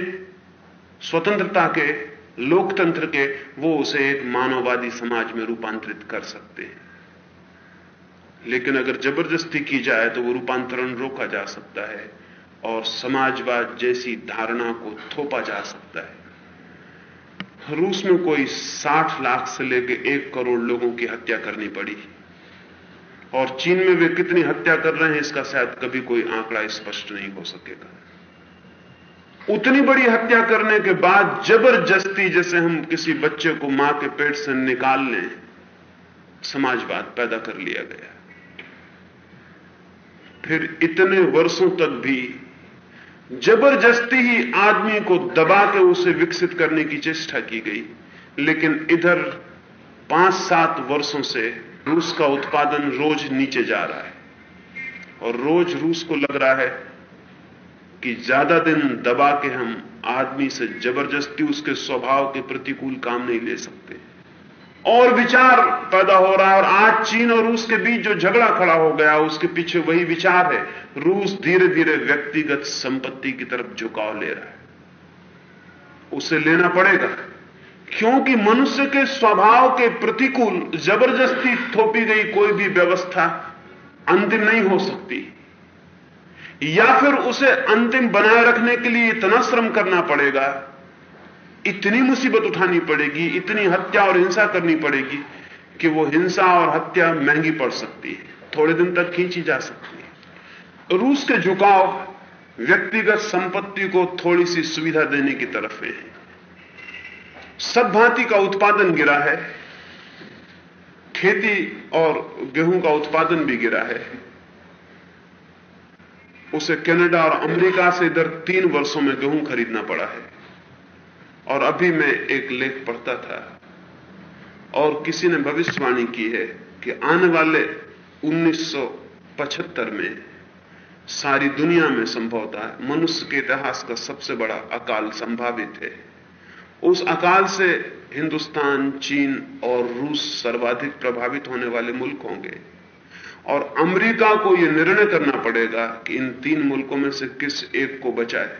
Speaker 2: स्वतंत्रता के लोकतंत्र के, वो उसे एक मानववादी समाज में रूपांतरित कर सकते हैं। लेकिन अगर ज़बरदस्ती की जाए तो वो रूपांतरण रोका जा सकता है और समाजवाद जैसी धारणा को थोपा जा सकता है। रूस में कोई 60 लाख से लेकर एक करोड़ लोगों की हत्या करनी पड़ी। और चीन में वे कितनी हत्या कर रहे हैं, इसका शायद कभी कोई आंकड़ा स्पष्ट नहीं हो सकेगा। उतनी बड़ी हत्या करने के बाद ज़बरदस्ती जैसे हम किसी बच्चे को माँ के पेट से निकाल लें, समाजवाद पैदा कर लिया गया। फिर इतने वर्षों तक भी ज़बरदस्ती ही आदमी को दबा के उसे विकसित करने की चेष्टा की गई, लेकिन इधर पाँच सात वर्षों से रूस का उत्पादन रोज नीचे जा रहा है। और रोज रूस को लग रहा है कि ज़्यादा दिन दबा के हम आदमी से ज़बरदस्ती उसके स्वभाव के प्रतिकूल काम नहीं ले सकते। और विचार पैदा हो रहा है और आज चीन और रूस के बीच जो झगड़ा खड़ा हो गया, उसके पीछे वही विचार है। रूस धीरे धीरे व्यक्तिगत संपत्ति की तरफ़ झुकाव ले रहा है। उसे लेना पड़ेगा, क्योंकि मनुष्य के स्वभाव के प्रतिकूल, ज़बरदस्ती थोपी गई कोई भी व्यवस्था अंतिम नहीं हो सकती। या फिर उसे अंतिम बनाए रखने के लिए इतना श्रम करना पड़ेगा? इतनी मुसीबत उठानी पड़ेगी, इतनी हत्या और हिंसा करनी पड़ेगी कि वो हिंसा और हत्या महँगी पड़ सकती है, थोड़े दिन तक खींची जा सकती है। रूस के झुकाव व्यक्तिगत संपत्ति को थोड़ी सी सुविधा देने की तरफ़ है। सब भांति का उत्पादन गिरा है, खेती और गेहूँ का उत्पादन भी गिरा है। उसे कनाडा और अमेरिका से इधर तीन वर्षों में गेहूँ खरीदना पड़ा है। और अभी मैं एक लेख पढ़ता था। और किसी ने भविष्यवाणी की है कि आने वाले 1975 में सारी दुनिया में संभवतः मनुष्य के इतिहास का सबसे बड़ा अकाल संभावित है। उस अकाल से हिंदुस्तान, चीन और रूस सर्वाधिक प्रभावित होने वाले मुल्क होंगे। और अमेरिका को यह निर्णय करना पड़ेगा कि इन तीन मुल्कों में से किस एक को बचाए।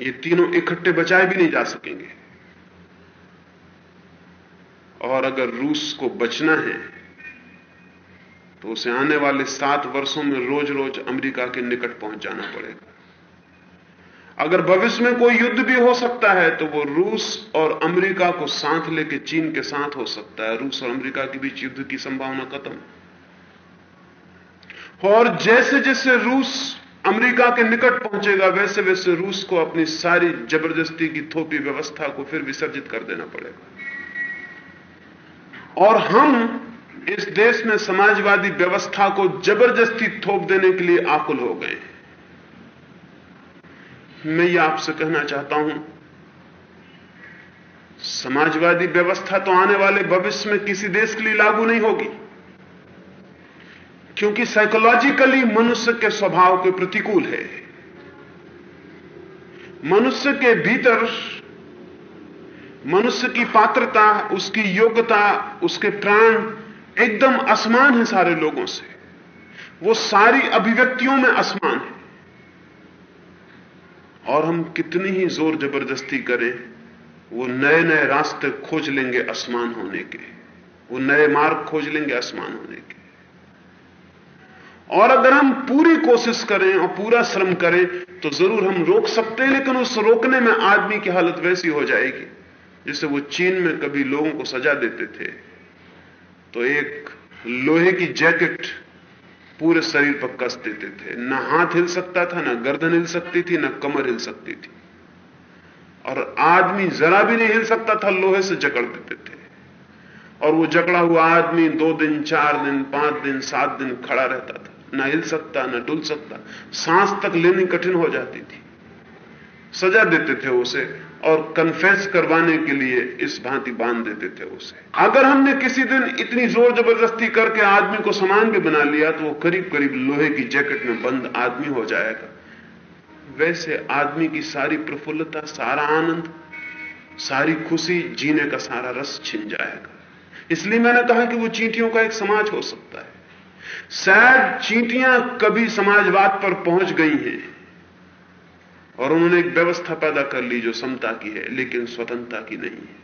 Speaker 2: ये तीनों इकट्ठे बचाए भी नहीं जा सकेंगे। और अगर रूस को बचना है तो उसे आने वाले सात वर्षों में रोज रोज अमेरिका के निकट पहुँच जाना पड़ेगा। अगर भविष्य में कोई युद्ध भी हो सकता है तो वो रूस और अमेरिका को साथ लेके चीन के साथ हो सकता है। रूस और अमेरिका के बीच युद्ध की संभावना खत्म। और जैसे जैसे रूस अमेरिका के निकट पहुंचेगा, वैसे वैसे रूस को अपनी सारी ज़बरदस्ती की थोपी व्यवस्था को फिर विसर्जित कर देना पड़ेगा। और हम इस देश में समाजवादी व्यवस्था को ज़बरदस्ती थोप देने के लिए आकुल हो गए। मैं ये आपसे कहना चाहता हूँ, समाजवादी व्यवस्था तो आने वाले भविष्य में किसी देश के लिए लागू नहीं होगी, क्योंकि साइकोलॉजिकली मनुष्य के स्वभाव के प्रतिकूल है। मनुष्य के भीतर, मनुष्य की पात्रता, उसकी योग्यता, उसके प्राण एकदम असमान है सारे लोगों से। वो सारी अभिव्यक्तियों में असमान है। और हम कितनी ही ज़ोर ज़बरदस्ती करें, वो नए नए रास्ते खोज लेंगे आसमान होने के। वो नए मार्ग खोज लेंगे आसमान होने के। और अगर हम पूरी कोशिश करें और पूरा श्रम करें तो ज़रूर हम रोक सकते हैं, लेकिन उस रोकने में आदमी की हालत वैसी हो जाएगी, जैसे वो चीन में कभी लोगों को सजा देते थे। तो एक लोहे की जैकेट पूरे शरीर पर कस देते थे। न हाथ हिल सकता था, न गर्दन हिल सकती थी, न कमर हिल सकती थी। और आदमी जरा भी नहीं हिल सकता था, लोहे से जकड़ देते थे। और वो जकड़ा हुआ आदमी दो दिन, चार दिन, पाँच दिन, सात दिन खड़ा रहता था। न हिल सकता, न डुल सकता। सांस तक लेनी कठिन हो जाती थी। सजा देते थे उसे। और कन्फेस करवाने के लिए इस भांति बाँध देते थे उसे। अगर हमने किसी दिन इतनी ज़ोर ज़बरदस्ती करके आदमी को समान भी बना लिया तो वो करीब करीब लोहे की जैकेट में बंद आदमी हो जाएगा। वैसे आदमी की सारी प्रफुल्लता, सारा आनंद, सारी खुशी जीने का सारा रस छिन जाएगा। इसलिए मैंने कहा कि वो चींटियों का एक समाज हो सकता है। शायद चींटियाँ कभी समाजवाद पर पहुँच गई हैं। और उन्होंने एक व्यवस्था पैदा कर ली जो समता की है, लेकिन स्वतंत्रता की नहीं है।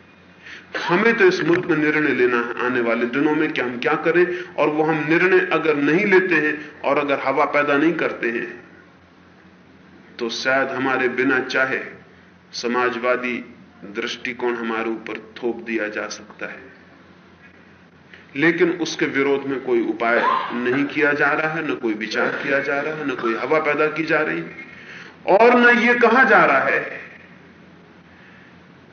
Speaker 2: हमें तो इस मुल्क में निर्णय लेना है आने वाले दिनों में कि हम क्या करें, और वो हम निर्णय अगर नहीं लेते हैं और अगर हवा पैदा नहीं करते हैं तो शायद हमारे बिना चाहे समाजवादी दृष्टिकोण हमारे ऊपर थोप दिया जा सकता है। लेकिन उसके विरोध में कोई उपाय नहीं किया जा रहा है, न कोई विचार किया जा रहा है, न कोई हवा पैदा की जा रही। और न यह कहा जा रहा है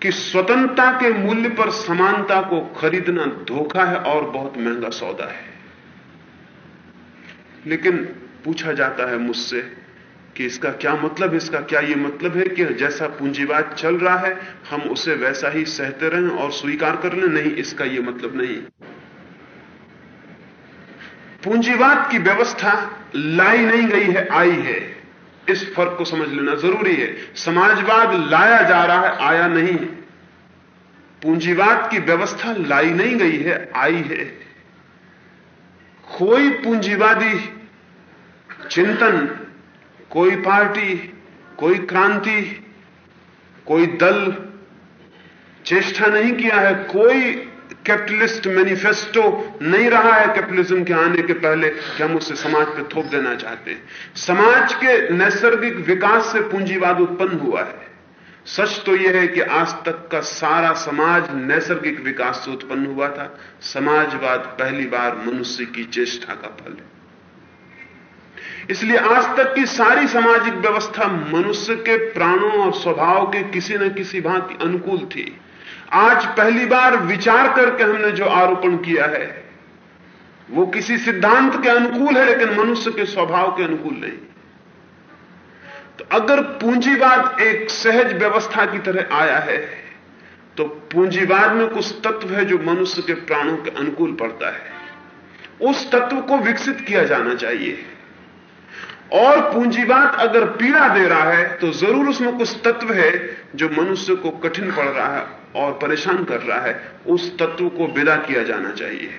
Speaker 2: कि स्वतंत्रता के मूल्य पर समानता को खरीदना धोखा है और बहुत महँगा सौदा है। लेकिन पूछा जाता है मुझसे कि इसका क्या मतलब इसका क्या यह मतलब है कि जैसा पूंजीवाद चल रहा है, हम उसे वैसा ही सहते रहें और स्वीकार कर लें? नहीं, इसका यह मतलब नहीं। पूंजीवाद की व्यवस्था लाई नहीं गई है, आई है। इस फ़र्क को समझ लेना ज़रूरी है। समाजवाद लाया जा रहा है, आया नहीं। है पूंजीवाद की व्यवस्था लाई नहीं गई है, आई है। कोई पूंजीवादी चिंतन, कोई पार्टी, कोई क्रांति, कोई दल, चेष्टा नहीं किया है। कोई कैपिटलिस्ट मैनिफेस्टो नहीं रहा है कैपिटलिज्म के आने के पहले कि हम उसे समाज पे थोप देना चाहते हैं। समाज के नैसर्गिक विकास से पूंजीवाद उत्पन्न हुआ है। सच तो यह है कि आज तक का सारा समाज नैसर्गिक विकास से उत्पन्न हुआ था। समाजवाद पहली बार मनुष्य की चेष्टा का फल है। इसलिए आज तक की सारी सामाजिक व्यवस्था मनुष्य के प्राणों और स्वभाव के किसी न किसी भांति अनुकूल थी। आज पहली बार विचार करके हमने जो आरोपण किया है, वो किसी सिद्धांत के अनुकूल है, लेकिन मनुष्य के स्वभाव के अनुकूल नहीं। तो अगर पूंजीवाद एक सहज व्यवस्था की तरह आया है तो पूंजीवाद में कुछ तत्व है जो मनुष्य के प्राणों के अनुकूल पड़ता है। उस तत्व को विकसित किया जाना चाहिए। और पूंजीवाद अगर पीड़ा दे रहा है तो ज़रूर उसमें कुछ तत्व है जो मनुष्य को कठिन पड़ रहा है और परेशान कर रहा है, उस तत्व को विदा किया जाना चाहिए।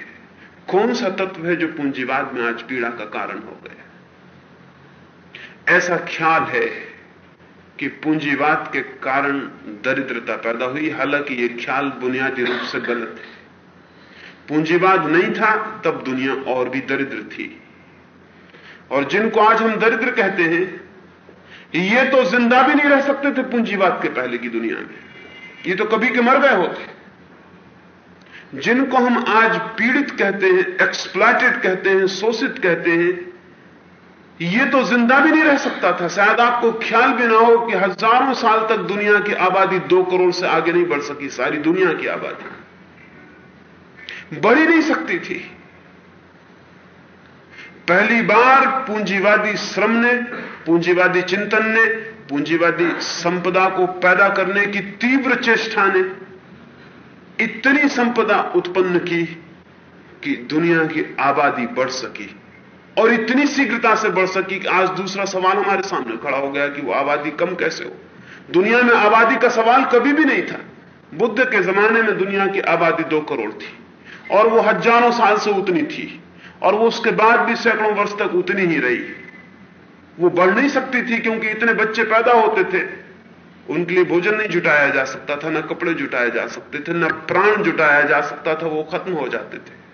Speaker 2: कौन सा तत्व है जो पूंजीवाद में आज पीड़ा का कारण हो गया? ऐसा ख्याल है कि पूंजीवाद के कारण दरिद्रता पैदा हुई। हालाँकि यह ख्याल बुनियादी रूप से गलत है। पूंजीवाद नहीं था, तब दुनिया और भी दरिद्र थी। और जिनको आज हम दरिद्र कहते हैं, ये तो ज़िंदा भी नहीं रह सकते थे पूंजीवाद के पहले की दुनिया में। ये तो कभी के मर गए होते। जिनको हम आज पीड़ित कहते हैं एक्सप्लाइटेड कहते हैं, शोषित कहते हैं, ये तो ज़िंदा भी नहीं रह सकता था। शायद आपको ख्याल भी ना हो कि हज़ारों साल तक दुनिया की आबादी दो करोड़ से आगे नहीं बढ़ सकी, सारी दुनिया की आबादी। बढ़ी नहीं सकती थी। पहली बार पूंजीवादी श्रम ने, पूंजीवादी चिंतन ने पूंजीवादी संपदा को पैदा करने की तीव्र चेष्टा ने इतनी संपदा उत्पन्न की कि दुनिया की आबादी बढ़ सकी और इतनी शीघ्रता से बढ़ सकी कि आज दूसरा सवाल हमारे सामने खड़ा हो गया कि वो आबादी कम कैसे हो। दुनिया में आबादी का सवाल कभी भी नहीं था। बुद्ध के जमाने में दुनिया की आबादी दो करोड़ थी और वो हज़ारों साल से उतनी थी और वो उसके बाद भी सैकड़ों वर्ष तक उतनी ही रही। वो बढ़ नहीं सकती थी क्योंकि इतने बच्चे पैदा होते थे। उनके लिए भोजन नहीं जुटाया जा सकता था, ना कपड़े जुटाए जा सकते थे, ना प्राण जुटाया जा सकता था, वो खत्म हो जाते थे।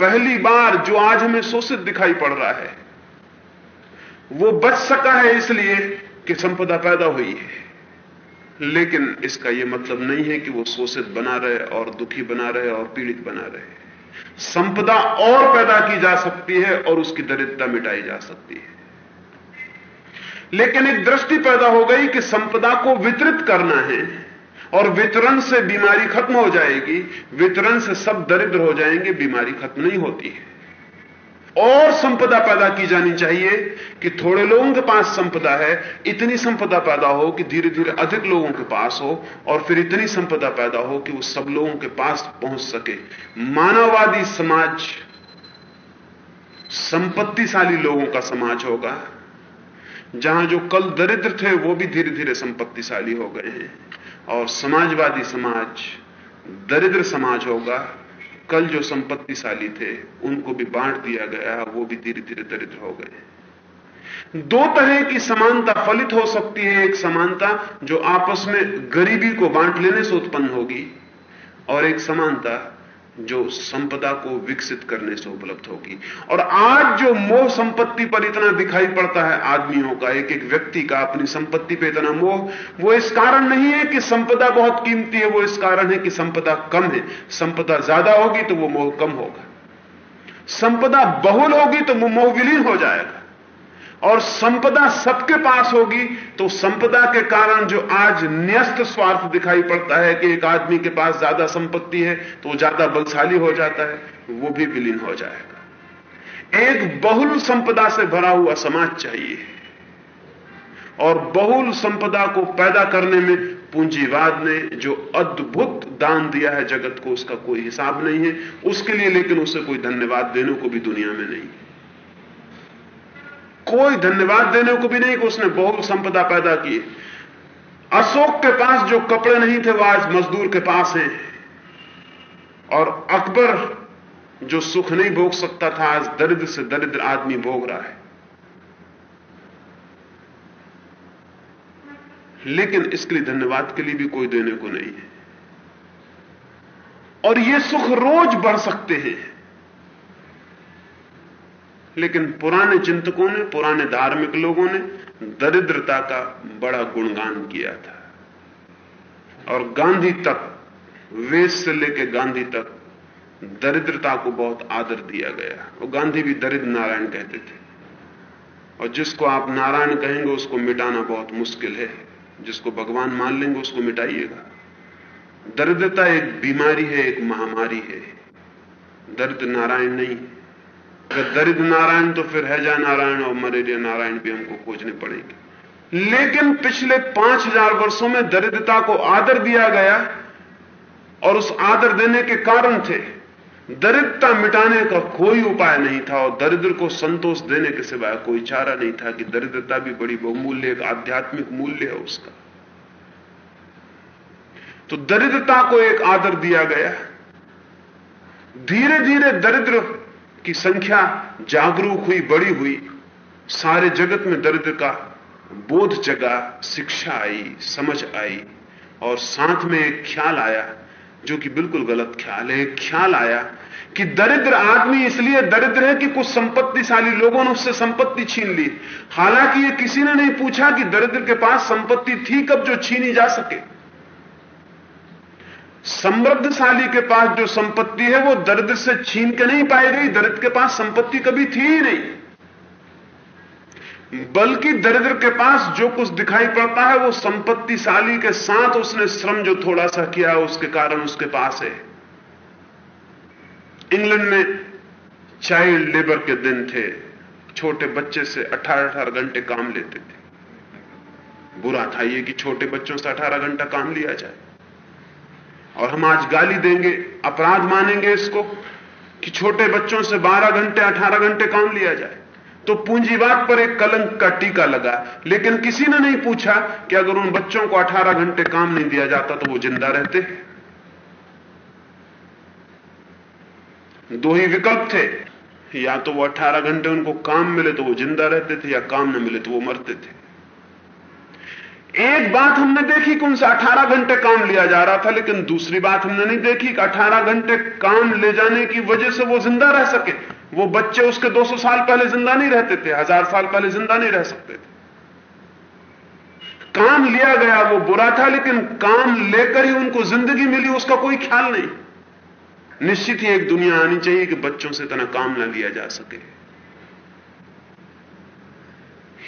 Speaker 2: पहली बार जो आज हमें शोषित दिखाई पड़ रहा है, वो बच सका है इसलिए कि संपदा पैदा हुई है। लेकिन इसका यह मतलब नहीं है कि वो शोषित बना रहे और दुखी बना रहे और पीड़ित बना रहे। संपदा और पैदा की जा सकती है और उसकी दरिद्रता मिटाई जा सकती है। लेकिन एक दृष्टि पैदा हो गई कि संपदा को वितरित करना है और वितरण से बीमारी खत्म हो जाएगी, वितरण से सब दरिद्र हो जाएँगे, बीमारी खत्म नहीं होती है। और संपदा पैदा की जानी चाहिए कि थोड़े लोगों के पास संपदा है, इतनी संपदा पैदा हो कि धीरे धीरे अधिक लोगों के पास हो और फिर इतनी संपदा पैदा हो कि वो सब लोगों के पास पहुँच सके। मानववादी समाज संपत्तिशाली लोगों का समाज होगा। जहाँ जो कल दरिद्र थे, वो भी धीरे धीरे संपत्तिशाली हो गए हैं। और समाजवादी समाज दरिद्र समाज होगा। कल जो संपत्तिशाली थे, उनको भी बांट दिया गया, वो भी धीरे धीरे दरिद्र हो गए। दो तरह की समानता फलित हो सकती है। एक समानता जो आपस में गरीबी को बांट लेने से उत्पन्न होगी, और एक समानता जो संपदा को विकसित करने से उपलब्ध होगी। और आज जो मोह संपत्ति पर इतना दिखाई पड़ता है आदमियों का एक एक व्यक्ति का अपनी संपत्ति पे इतना मोह, वो इस कारण नहीं है कि संपदा बहुत कीमती है, वो इस कारण है कि संपदा कम है। संपदा ज़्यादा होगी तो वो मोह कम होगा। संपदा बहुल होगी तो वो मोह विलीन हो जाएगा। और संपदा सबके पास होगी तो संपदा के कारण जो आज न्यस्त स्वार्थ दिखाई पड़ता है कि एक आदमी के पास ज़्यादा संपत्ति है तो वो ज़्यादा बलशाली हो जाता है, वो भी विलीन हो जाएगा। एक बहुल संपदा से भरा हुआ समाज चाहिए। और बहुल संपदा को पैदा करने में पूंजीवाद ने जो अद्भुत दान दिया है जगत को, उसका कोई हिसाब नहीं है, उसके लिए लेकिन उसे कोई धन्यवाद देने को भी दुनिया में नहीं। कोई धन्यवाद देने को भी नहीं कि उसने बहुत संपदा पैदा की। अशोक के पास जो कपड़े नहीं थे, वो आज मजदूर के पास हैं। और अकबर जो सुख नहीं भोग सकता था, आज दरिद्र से दरिद्र आदमी भोग रहा है। लेकिन इसके लिए धन्यवाद के लिए भी कोई देने को नहीं है। और ये सुख रोज बढ़ सकते हैं। लेकिन पुराने चिंतकों ने, पुराने धार्मिक लोगों ने दरिद्रता का बड़ा गुणगान किया था। और गांधी तक, वेद से लेकर गांधी तक दरिद्रता को बहुत आदर दिया गया। और गांधी भी दरिद्र नारायण कहते थे। और जिसको आप नारायण कहेंगे, उसको मिटाना बहुत मुश्किल है। जिसको भगवान मान लेंगे, उसको मिटाइएगा। दरिद्रता एक बीमारी है, एक महामारी है। दरिद्र नारायण नहीं अगर दरिद्र नारायण तो फिर हैजा नारायण और मलेरिया नारायण भी हमको खोजने पड़ेंगे। लेकिन पिछले पाँच हज़ार वर्षों में दरिद्रता को आदर दिया गया और उस आदर देने के कारण थे। दरिद्रता मिटाने का कोई उपाय नहीं था और दरिद्र को संतोष देने के सिवाय कोई चारा नहीं था कि दरिद्रता भी बड़ी बहुमूल्य, एक आध्यात्मिक मूल्य है उसका। तो दरिद्रता को एक आदर दिया गया। धीरे धीरे दरिद्र की संख्या जागरूक हुई, बड़ी हुई। सारे जगत में दरिद्र का बोध जगा, शिक्षा आई, समझ आई और साथ में एक ख्याल आया, जो कि बिल्कुल गलत ख्याल है। ख्याल आया कि दरिद्र आदमी इसलिए दरिद्र है कि कुछ संपत्तिशाली लोगों ने उससे संपत्ति छीन ली। हालाँकि ये किसी ने नहीं पूछा कि दरिद्र के पास संपत्ति थी कब जो छीनी जा सके। समृद्धशाली के पास जो संपत्ति है, वो दरिद्र से छीन के नहीं पाई गई। दरिद्र के पास संपत्ति कभी थी ही नहीं। बल्कि दरिद्र के पास जो कुछ दिखाई पड़ता है, वो संपत्तिशाली के साथ उसने श्रम जो थोड़ा सा किया, उसके कारण उसके पास है। इंग्लैंड में चाइल्ड लेबर के दिन थे। छोटे बच्चे से 18-18 घंटे काम लेते थे। बुरा था ये कि छोटे बच्चों से 18 घंटा काम लिया जाए। और हम आज गाली देंगे, अपराध मानेंगे इसको, कि छोटे बच्चों से 12 घंटे 18 घंटे काम लिया जाए। तो पूंजीवाद पर एक कलंक का टीका लगा, लेकिन किसी ने नहीं पूछा कि अगर उन बच्चों को 18 घंटे काम नहीं दिया जाता तो वो ज़िंदा रहते। दो ही विकल्प थे, या तो वो 18 घंटे उनको काम मिले तो वो ज़िंदा रहते थे, या काम न मिले तो वो मरते थे। एक बात हमने देखी कि उनसे 18 घंटे काम लिया जा रहा था, लेकिन दूसरी बात हमने नहीं देखी कि 18 घंटे काम ले जाने की वजह से वो ज़िंदा रह सके। वो बच्चे उसके 200 साल पहले ज़िंदा नहीं रहते थे, हज़ार साल पहले ज़िंदा नहीं रह सकते थे। काम लिया गया, वो बुरा था, लेकिन काम लेकर ही उनको ज़िंदगी मिली, उसका कोई ख्याल नहीं। निश्चित ही एक दुनिया आनी चाहिए कि बच्चों से इतना काम ना लिया जा सके।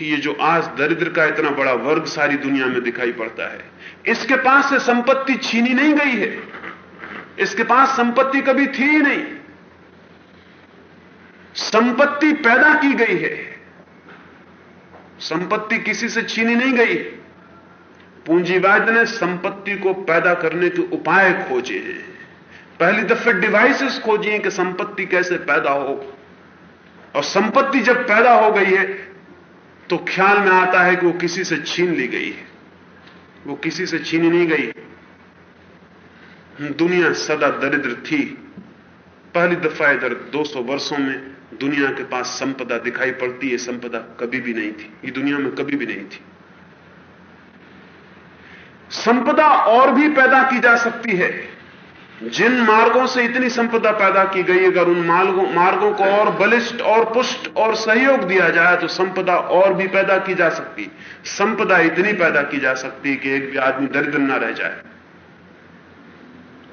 Speaker 2: ये जो आज दरिद्र का इतना बड़ा वर्ग सारी दुनिया में दिखाई पड़ता है, इसके पास से संपत्ति छीनी नहीं गई है। इसके पास संपत्ति कभी थी ही नहीं। संपत्ति पैदा की गई है। संपत्ति किसी से छीनी नहीं गई। पूंजीवाद ने संपत्ति को पैदा करने के उपाय खोजे हैं। पहली दफे डिवाइसेस खोजी कि संपत्ति कैसे पैदा हो। और संपत्ति जब पैदा हो गई है तो ख्याल में आता है कि वो किसी से छीन ली गई है। वो किसी से छीनी नहीं गई। दुनिया सदा दरिद्र थी। पहली दफ़ा इधर 200 वर्षों में दुनिया के पास संपदा दिखाई पड़ती है संपदा कभी भी नहीं थी। ये दुनिया में कभी भी नहीं थी। संपदा और भी पैदा की जा सकती है। जिन मार्गों से इतनी संपदा पैदा की गई, अगर उन मार्गों मार्गों को और बलिष्ठ और पुष्ट और सहयोग दिया जाए तो संपदा और भी पैदा की जा सकती। संपदा इतनी पैदा की जा सकती कि एक भी आदमी दरिद्र ना रह जाए।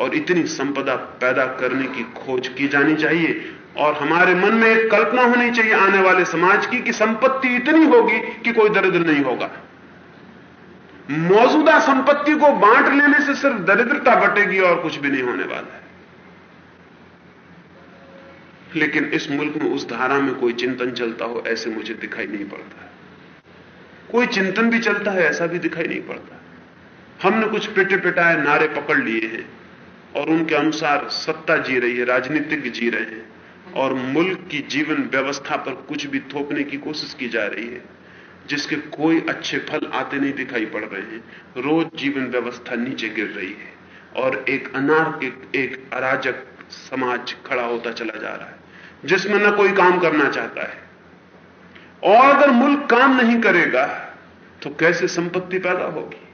Speaker 2: और इतनी संपदा पैदा करने की खोज की जानी चाहिए। और हमारे मन में एक कल्पना होनी चाहिए आने वाले समाज की कि संपत्ति इतनी होगी कि कोई दरिद्र नहीं होगा। मौजूदा संपत्ति को बांट लेने से सिर्फ़ दरिद्रता बटेगी और कुछ भी नहीं होने वाला है। लेकिन इस मुल्क में उस धारा में कोई चिंतन चलता हो, ऐसे मुझे दिखाई नहीं पड़ता। कोई चिंतन भी चलता है, ऐसा भी दिखाई नहीं पड़ता। हमने कुछ पिटे पिटाए, नारे पकड़ लिए हैं और उनके अनुसार सत्ता जी रही है, राजनीतिक जी रहे हैं और मुल्क की जीवन व्यवस्था पर कुछ भी थोपने की कोशिश की जा रही है। जिसके कोई अच्छे फल आते नहीं दिखाई पड़ रहे हैं, रोज जीवन व्यवस्था नीचे गिर रही है और एक अनार्किक एक अराजक समाज खड़ा होता चला जा रहा है, जिसमें न कोई काम करना चाहता है। और अगर मुल्क काम नहीं करेगा तो कैसे संपत्ति पैदा होगी?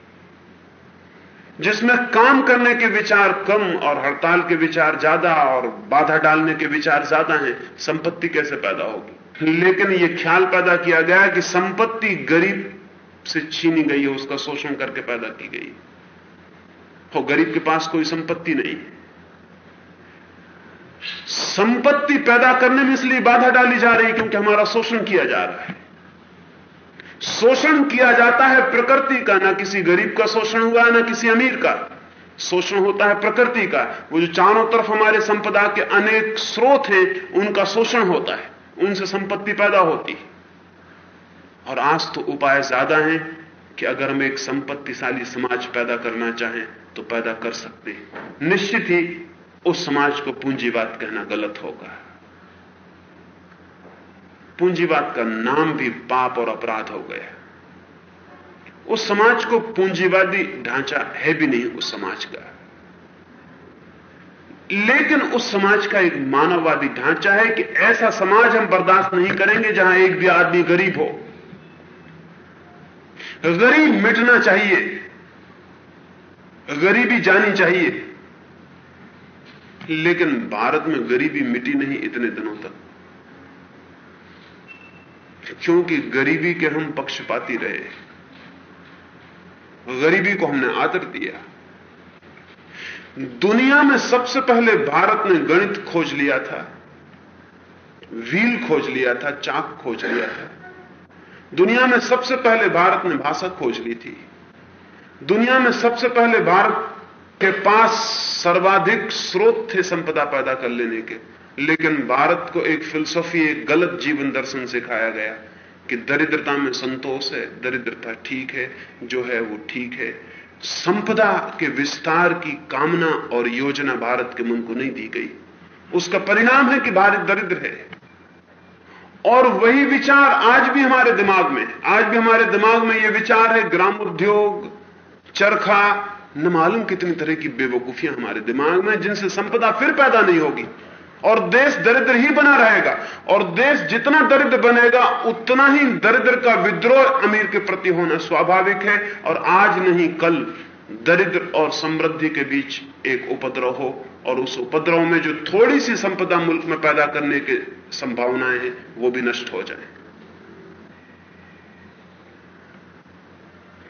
Speaker 2: जिसमें काम करने के विचार कम और हड़ताल के विचार ज़्यादा और बाधा डालने के विचार ज़्यादा हैं, संपत्ति कैसे पैदा होगी? लेकिन यह ख्याल पैदा किया गया कि संपत्ति गरीब से छीनी गई है, उसका शोषण करके पैदा की गई और गरीब के पास कोई संपत्ति नहीं संपत्ति पैदा करने में इसलिए बाधा डाली जा रही है क्योंकि हमारा शोषण किया जा रहा है। शोषण किया जाता है प्रकृति का, ना किसी गरीब का शोषण हुआ, ना किसी अमीर का। शोषण होता है प्रकृति का। वो जो चारों तरफ़ हमारे संपदा के अनेक स्रोत हैं, उनका शोषण होता है। उनसे संपत्ति पैदा होती। और आज तो उपाय ज़्यादा हैं कि अगर हम एक संपत्तिशाली समाज पैदा करना चाहें तो पैदा कर सकते हैं। निश्चित ही उस समाज को पूंजीवाद कहना गलत होगा। पूंजीवाद का नाम भी पाप और अपराध हो गया। उस समाज को पूंजीवादी ढांचा है भी नहीं उस समाज का। लेकिन उस समाज का एक मानववादी ढांचा है कि ऐसा समाज हम बर्दाश्त नहीं करेंगे जहाँ एक भी आदमी गरीब हो। गरीब मिटना चाहिए। गरीबी जानी चाहिए। लेकिन भारत में गरीबी मिटी नहीं इतने दिनों तक। क्योंकि गरीबी के हम पक्षपाती रहे। गरीबी को हमने आदर दिया। दुनिया में सबसे पहले भारत ने गणित खोज लिया था, व्हील खोज लिया था, चाक खोज लिया था। दुनिया में सबसे पहले भारत ने भाषा खोज ली थी। दुनिया में सबसे पहले भारत के पास सर्वाधिक स्रोत थे संपदा पैदा कर लेने के। लेकिन भारत को एक फिलसफी, एक गलत जीवन दर्शन सिखाया गया कि दरिद्रता में संतोष है, दरिद्रता ठीक है, जो है वो ठीक है। संपदा के विस्तार की कामना और योजना भारत के मन को नहीं दी गई। उसका परिणाम है कि भारत दरिद्र है। और वही विचार आज भी हमारे दिमाग में है। आज भी हमारे दिमाग में यह विचार है ग्राम उद्योग चरखा, न मालूम कितनी तरह की बेवकूफियाँ हमारे दिमाग में जिनसे संपदा फिर पैदा नहीं होगी। और देश दरिद्र ही बना रहेगा। और देश जितना दरिद्र बनेगा, उतना ही दरिद्र का विद्रोह अमीर के प्रति होना स्वाभाविक है। और आज नहीं, कल दरिद्र और समृद्धि के बीच एक उपद्रव हो। और उस उपद्रव में जो थोड़ी सी संपदा मुल्क में पैदा करने की संभावनाएँ हैं, वो भी नष्ट हो जाए।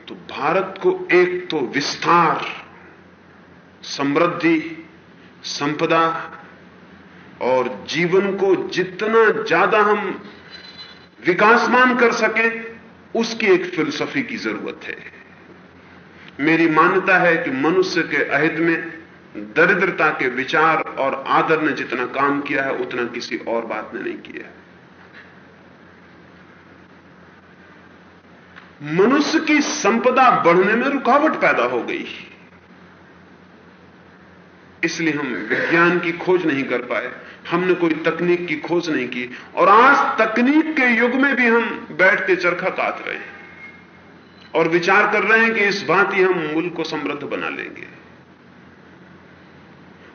Speaker 2: तो भारत को एक तो विस्तार, समृद्धि, संपदा और जीवन को जितना ज़्यादा हम विकासमान कर सकें, उसकी एक फिलसफी की ज़रूरत है। मेरी मान्यता है कि मनुष्य के अहित में दरिद्रता के विचार और आदर ने जितना काम किया है, उतना किसी और बात ने नहीं किया मनुष्य की संपदा बढ़ने में रुकावट पैदा हो गई। इसलिए हम विज्ञान की खोज नहीं कर पाए। हमने कोई तकनीक की खोज नहीं की। और आज तकनीक के युग में भी हम बैठ के चरखा काट रहे हैं। और विचार कर रहे हैं कि इस ही हम मुल्क को समृद्ध बना लेंगे।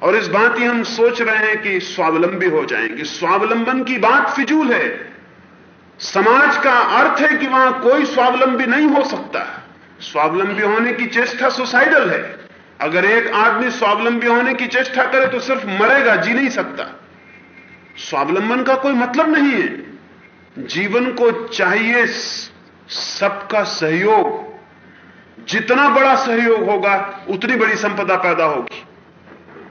Speaker 2: और इस ही हम सोच रहे हैं कि स्वावलंबी हो जाएँगे। स्वावलंबन की बात फिजूल है। समाज का अर्थ है कि वहाँ कोई स्वावलंबी नहीं हो सकता। स्वावलंबी होने की चेष्टा सुसाइडल है। अगर एक आदमी स्वावलंबी होने की चेष्टा करे तो सिर्फ़ मरेगा, जी नहीं सकता। स्वावलंबन का कोई मतलब नहीं है। जीवन को चाहिए सबका सहयोग। जितना बड़ा सहयोग होगा, उतनी बड़ी संपदा पैदा होगी।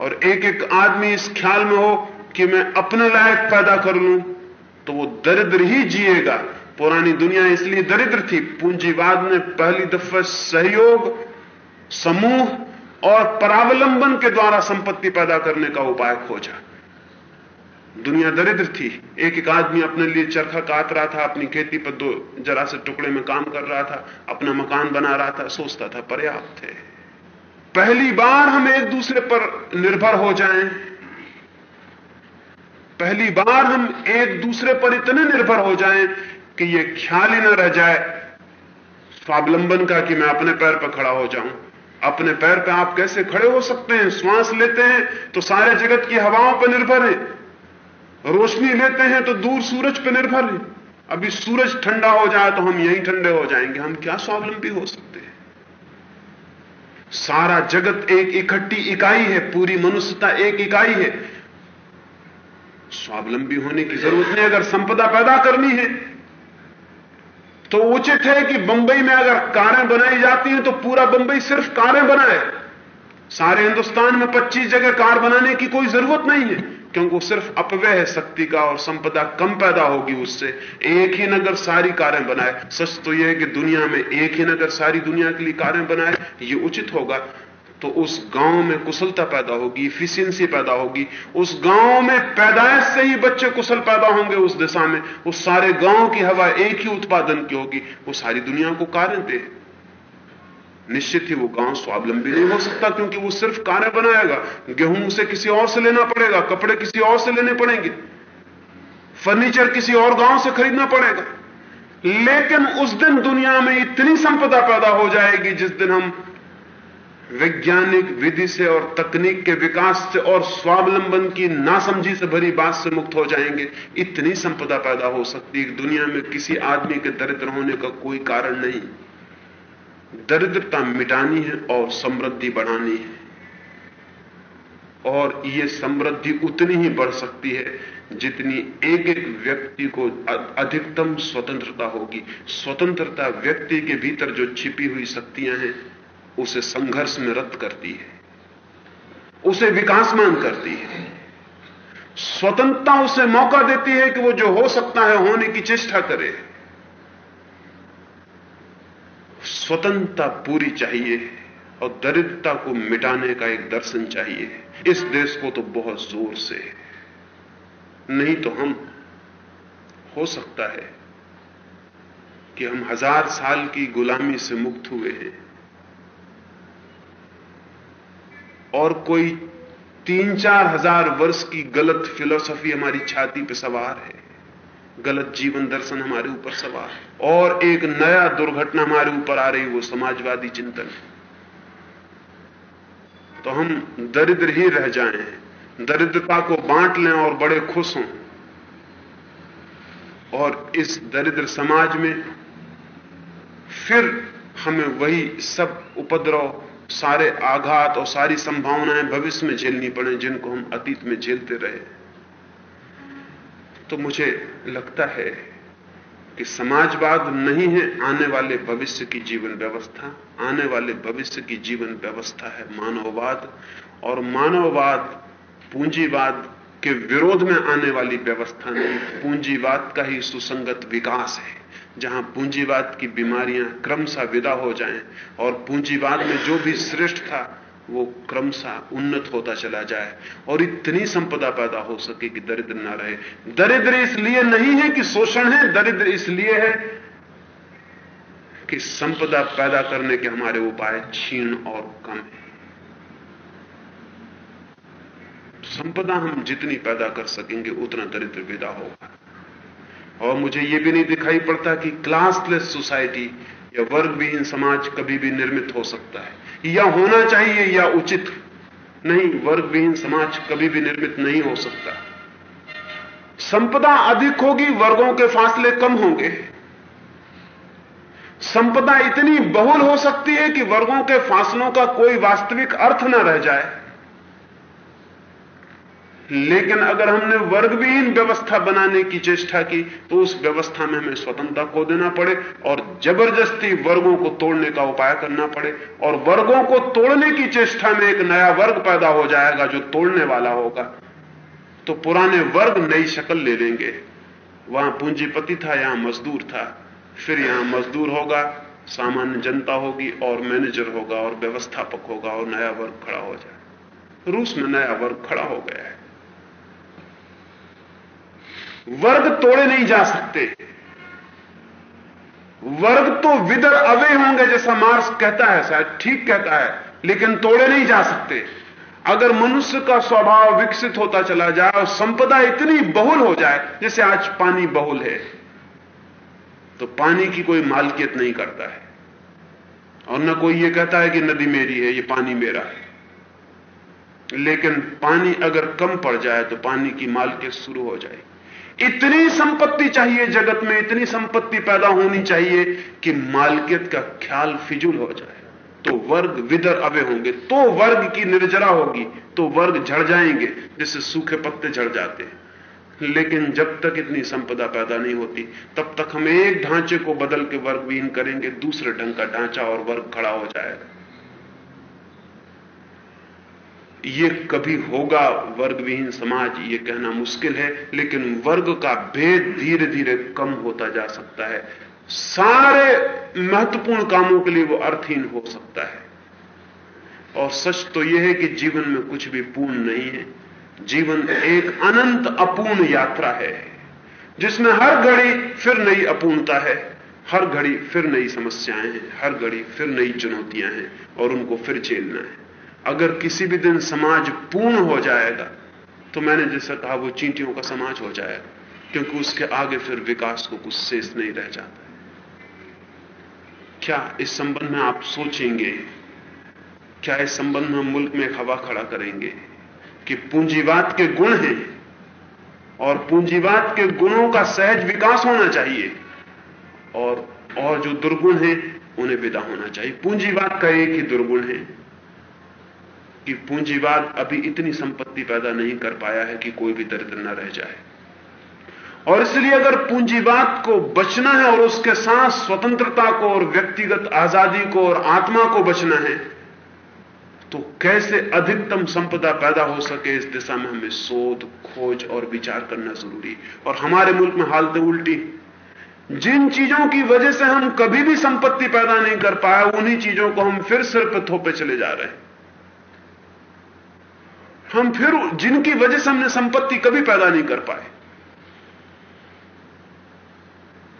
Speaker 2: और एक एक आदमी इस ख्याल में हो कि मैं अपने लायक पैदा कर लूँ तो वो दरिद्र ही जिएगा। पुरानी दुनिया इसलिए दरिद्र थी। पूंजीवाद ने पहली दफ़ा सहयोग, समूह और परावलंबन के द्वारा संपत्ति पैदा करने का उपाय खोजा। दुनिया दरिद्र थी। एक एक आदमी अपने लिए चरखा काट रहा था, अपनी खेती पर दो जरा से टुकड़े में काम कर रहा था, अपना मकान बना रहा था, सोचता था, पर्याप्त है। पहली बार हम एक दूसरे पर निर्भर हो जाएँ। पहली बार हम एक दूसरे पर इतने निर्भर हो जाएँ कि यह ख्याल ही न रह जाए स्वावलंबन का कि मैं अपने पैर पर खड़ा हो जाऊँ। अपने पैर पर आप कैसे खड़े हो सकते हैं? श्वास लेते हैं तो सारे जगत की हवाओं पर निर्भर है। रोशनी लेते हैं तो दूर सूरज पर निर्भर है। अभी सूरज ठंडा हो जाए तो हम यहीं ठंडे हो जाएँगे। हम क्या स्वावलंबी हो सकते हैं? सारा जगत एक इकट्ठी इकाई है। पूरी मनुष्यता एक इकाई है। स्वावलंबी होने की ज़रूरत नहीं। अगर संपदा पैदा करनी है तो उचित है कि बंबई में अगर कारें बनाई जाती हैं तो पूरा बंबई सिर्फ़ कारें बनाए। सारे हिंदुस्तान में 25 जगह कार बनाने की कोई ज़रूरत नहीं है, क्योंकि वो सिर्फ़ अपव्यय है शक्ति का और संपदा कम पैदा होगी उससे। एक ही नगर सारी कारें बनाए। सच तो यह है कि दुनिया में एक ही नगर सारी दुनिया के लिए कारें बनाए, ये उचित होगा। तो उस गाँव में कुशलता पैदा होगी इफिशियंसी पैदा होगी। उस गाँव में पैदाइश से ही बच्चे कुशल पैदा होंगे उस दिशा में। उस सारे गाँव की हवा एक ही उत्पादन की होगी। वो सारी दुनिया को कार्य दे। निश्चित ही वो गाँव स्वावलंबी नहीं हो सकता क्योंकि वो सिर्फ़ कार्य बनाएगा। गेहूँ उसे किसी और से लेना पड़ेगा, कपड़े किसी और से लेने पड़ेंगे। फर्नीचर किसी और गाँव से खरीदना पड़ेगा। लेकिन उस दिन दुनिया में इतनी संपदा पैदा हो जाएगी जिस दिन हम वैज्ञानिक विधि से और तकनीक के विकास से और स्वावलंबन की नासमझी से भरी बात से मुक्त हो जाएँगे, इतनी संपदा पैदा हो सकती है। दुनिया में किसी आदमी के दरिद्र होने का कोई कारण नहीं। दरिद्रता मिटानी है और समृद्धि बढ़ानी है। और यह समृद्धि उतनी ही बढ़ सकती है जितनी एक एक व्यक्ति को अधिकतम स्वतंत्रता होगी। स्वतंत्रता व्यक्ति के भीतर जो छिपी हुई शक्तियाँ हैं उसे संघर्ष में रद्द करती है, उसे विकासमान करती है। स्वतंत्रता उसे मौका देती है कि वो जो हो सकता है होने की चेष्टा करे। स्वतंत्रता पूरी चाहिए और दरिद्रता को मिटाने का एक दर्शन चाहिए। इस देश को तो बहुत ज़ोर से। नहीं तो हम, हो सकता है कि हम हज़ार साल की गुलामी से मुक्त हुए हैं। और कोई तीन चार हज़ार वर्ष की गलत फिलोसफी हमारी छाती पे सवार है। गलत जीवन दर्शन हमारे ऊपर सवार है। और एक नया दुर्घटना हमारे ऊपर आ रही वो समाजवादी चिंतन तो हम दरिद्र ही रह जाएँ, दरिद्रता को बांट लें और बड़े खुश हों। और इस दरिद्र समाज में फिर हमें वही सब उपद्रव सारे आघात और सारी संभावनाएँ भविष्य में झेलनी पड़े, जिनको हम अतीत में झेलते रहे। तो मुझे लगता है कि समाजवाद नहीं है आने वाले भविष्य की जीवन व्यवस्था। आने वाले भविष्य की जीवन व्यवस्था है मानववाद, और मानववाद पूंजीवाद के विरोध में आने वाली व्यवस्था नहीं। पूंजीवाद का ही सुसंगत विकास है। जहाँ पूंजीवाद की बीमारियाँ क्रमशः विदा हो जाएँ और पूंजीवाद में जो भी श्रेष्ठ था, वो क्रमशः उन्नत होता चला जाए और इतनी संपदा पैदा हो सके कि दरिद्र ना रहे। दरिद्र इसलिए नहीं है कि शोषण है, दरिद्र इसलिए है कि संपदा पैदा करने के हमारे उपाय क्षीण और कम है। संपदा हम जितनी पैदा कर सकेंगे, उतना दरिद्र विदा होगा। और मुझे यह भी नहीं दिखाई पड़ता कि क्लासलेस सोसाइटी या वर्ग विहीन समाज कभी भी निर्मित हो सकता है। या होना चाहिए या उचित। नहीं, वर्ग विहीन समाज कभी भी निर्मित नहीं हो सकता। संपदा अधिक होगी, वर्गों के फासले कम होंगे। संपदा इतनी बहुल हो सकती है कि वर्गों के फासलों का कोई वास्तविक अर्थ न रह जाए। लेकिन अगर हमने वर्गविहीन व्यवस्था बनाने की चेष्टा की तो उस व्यवस्था में हमें स्वतंत्रता खो देना पड़े और ज़बरदस्ती वर्गों को तोड़ने का उपाय करना पड़े। और वर्गों को तोड़ने की चेष्टा में एक नया वर्ग पैदा हो जाएगा जो तोड़ने वाला होगा। तो पुराने वर्ग नई शक्ल ले लेंगे। वहाँ पूंजीपति था, यहाँ मजदूर था। फिर यहाँ मजदूर होगा, सामान्य जनता होगी और मैनेजर होगा और व्यवस्थापक होगा और नया वर्ग खड़ा हो जाए। रूस में नया वर्ग खड़ा हो गया है। वर्ग तोड़े नहीं जा सकते। वर्ग तो विदर अवे होंगे जैसा मार्स कहता है, शायद ठीक कहता है, लेकिन तोड़े नहीं जा सकते। अगर मनुष्य का स्वभाव विकसित होता चला जाए और संपदा इतनी बहुल हो जाए, जैसे आज पानी बहुल है तो पानी की कोई मालकियत नहीं करता है। और न कोई यह कहता है कि नदी मेरी है, ये पानी मेरा है। लेकिन पानी अगर कम पड़ जाए तो पानी की मालकियत शुरू हो जाएगी। इतनी संपत्ति चाहिए जगत में, इतनी संपत्ति पैदा होनी चाहिए कि मालकियत का ख्याल फिजुल हो जाए। तो वर्ग विदर अवे होंगे तो वर्ग की निर्जरा होगी तो वर्ग झड़ जाएँगे जैसे सूखे पत्ते झड़ जाते हैं। लेकिन जब तक इतनी संपदा पैदा नहीं होती, तब तक हम एक ढांचे को बदल के वर्ग विहीन करेंगे, दूसरे ढंग का ढांचा और वर्ग खड़ा हो जाएगा। ये कभी होगा वर्गविहीन समाज, ये कहना मुश्किल है, लेकिन वर्ग का भेद धीरे धीरे कम होता जा सकता है। सारे महत्वपूर्ण कामों के लिए वो अर्थहीन हो सकता है। और सच तो यह है कि जीवन में कुछ भी पूर्ण नहीं है। जीवन एक अनंत अपूर्ण यात्रा है, जिसमें हर घड़ी फिर नई अपूर्णता है, हर घड़ी फिर नई समस्याएँ हैं, हर घड़ी फिर नई चुनौतियाँ हैं और उनको फिर झेलना है। अगर किसी भी दिन समाज पूर्ण हो जाएगा तो मैंने जैसा कहा, वो चींटियों का समाज हो जाएगा, क्योंकि उसके आगे फिर विकास को कुछ शेष नहीं रह जाता क्या इस संबंध में आप सोचेंगे? क्या इस संबंध में मुल्क में हवा खड़ा करेंगे कि पूंजीवाद के गुण हैं और पूंजीवाद के गुणों का सहज विकास होना चाहिए और और जो दुर्गुण हैं, उन्हें विदा होना चाहिए। पूंजीवाद का एक ही दुर्गुण है। कि पूंजीवाद अभी इतनी संपत्ति पैदा नहीं कर पाया है कि कोई भी दरिद्र न रह जाए। और इसलिए अगर पूंजीवाद को बचना है और उसके साथ स्वतंत्रता को और व्यक्तिगत आज़ादी को और आत्मा को बचना है तो कैसे अधिकतम संपदा पैदा हो सके इस दिशा में हमें शोध, खोज और विचार करना ज़रूरी और हमारे मुल्क में हालतें उल्टी। जिन चीज़ों की वजह से हम कभी भी संपत्ति पैदा नहीं कर पाए, उन्हीं चीज़ों को हम फिर सिर पर थोपे चले जा रहे हैं। हम फिर जिनकी वजह से हमने संपत्ति कभी पैदा नहीं कर पाए।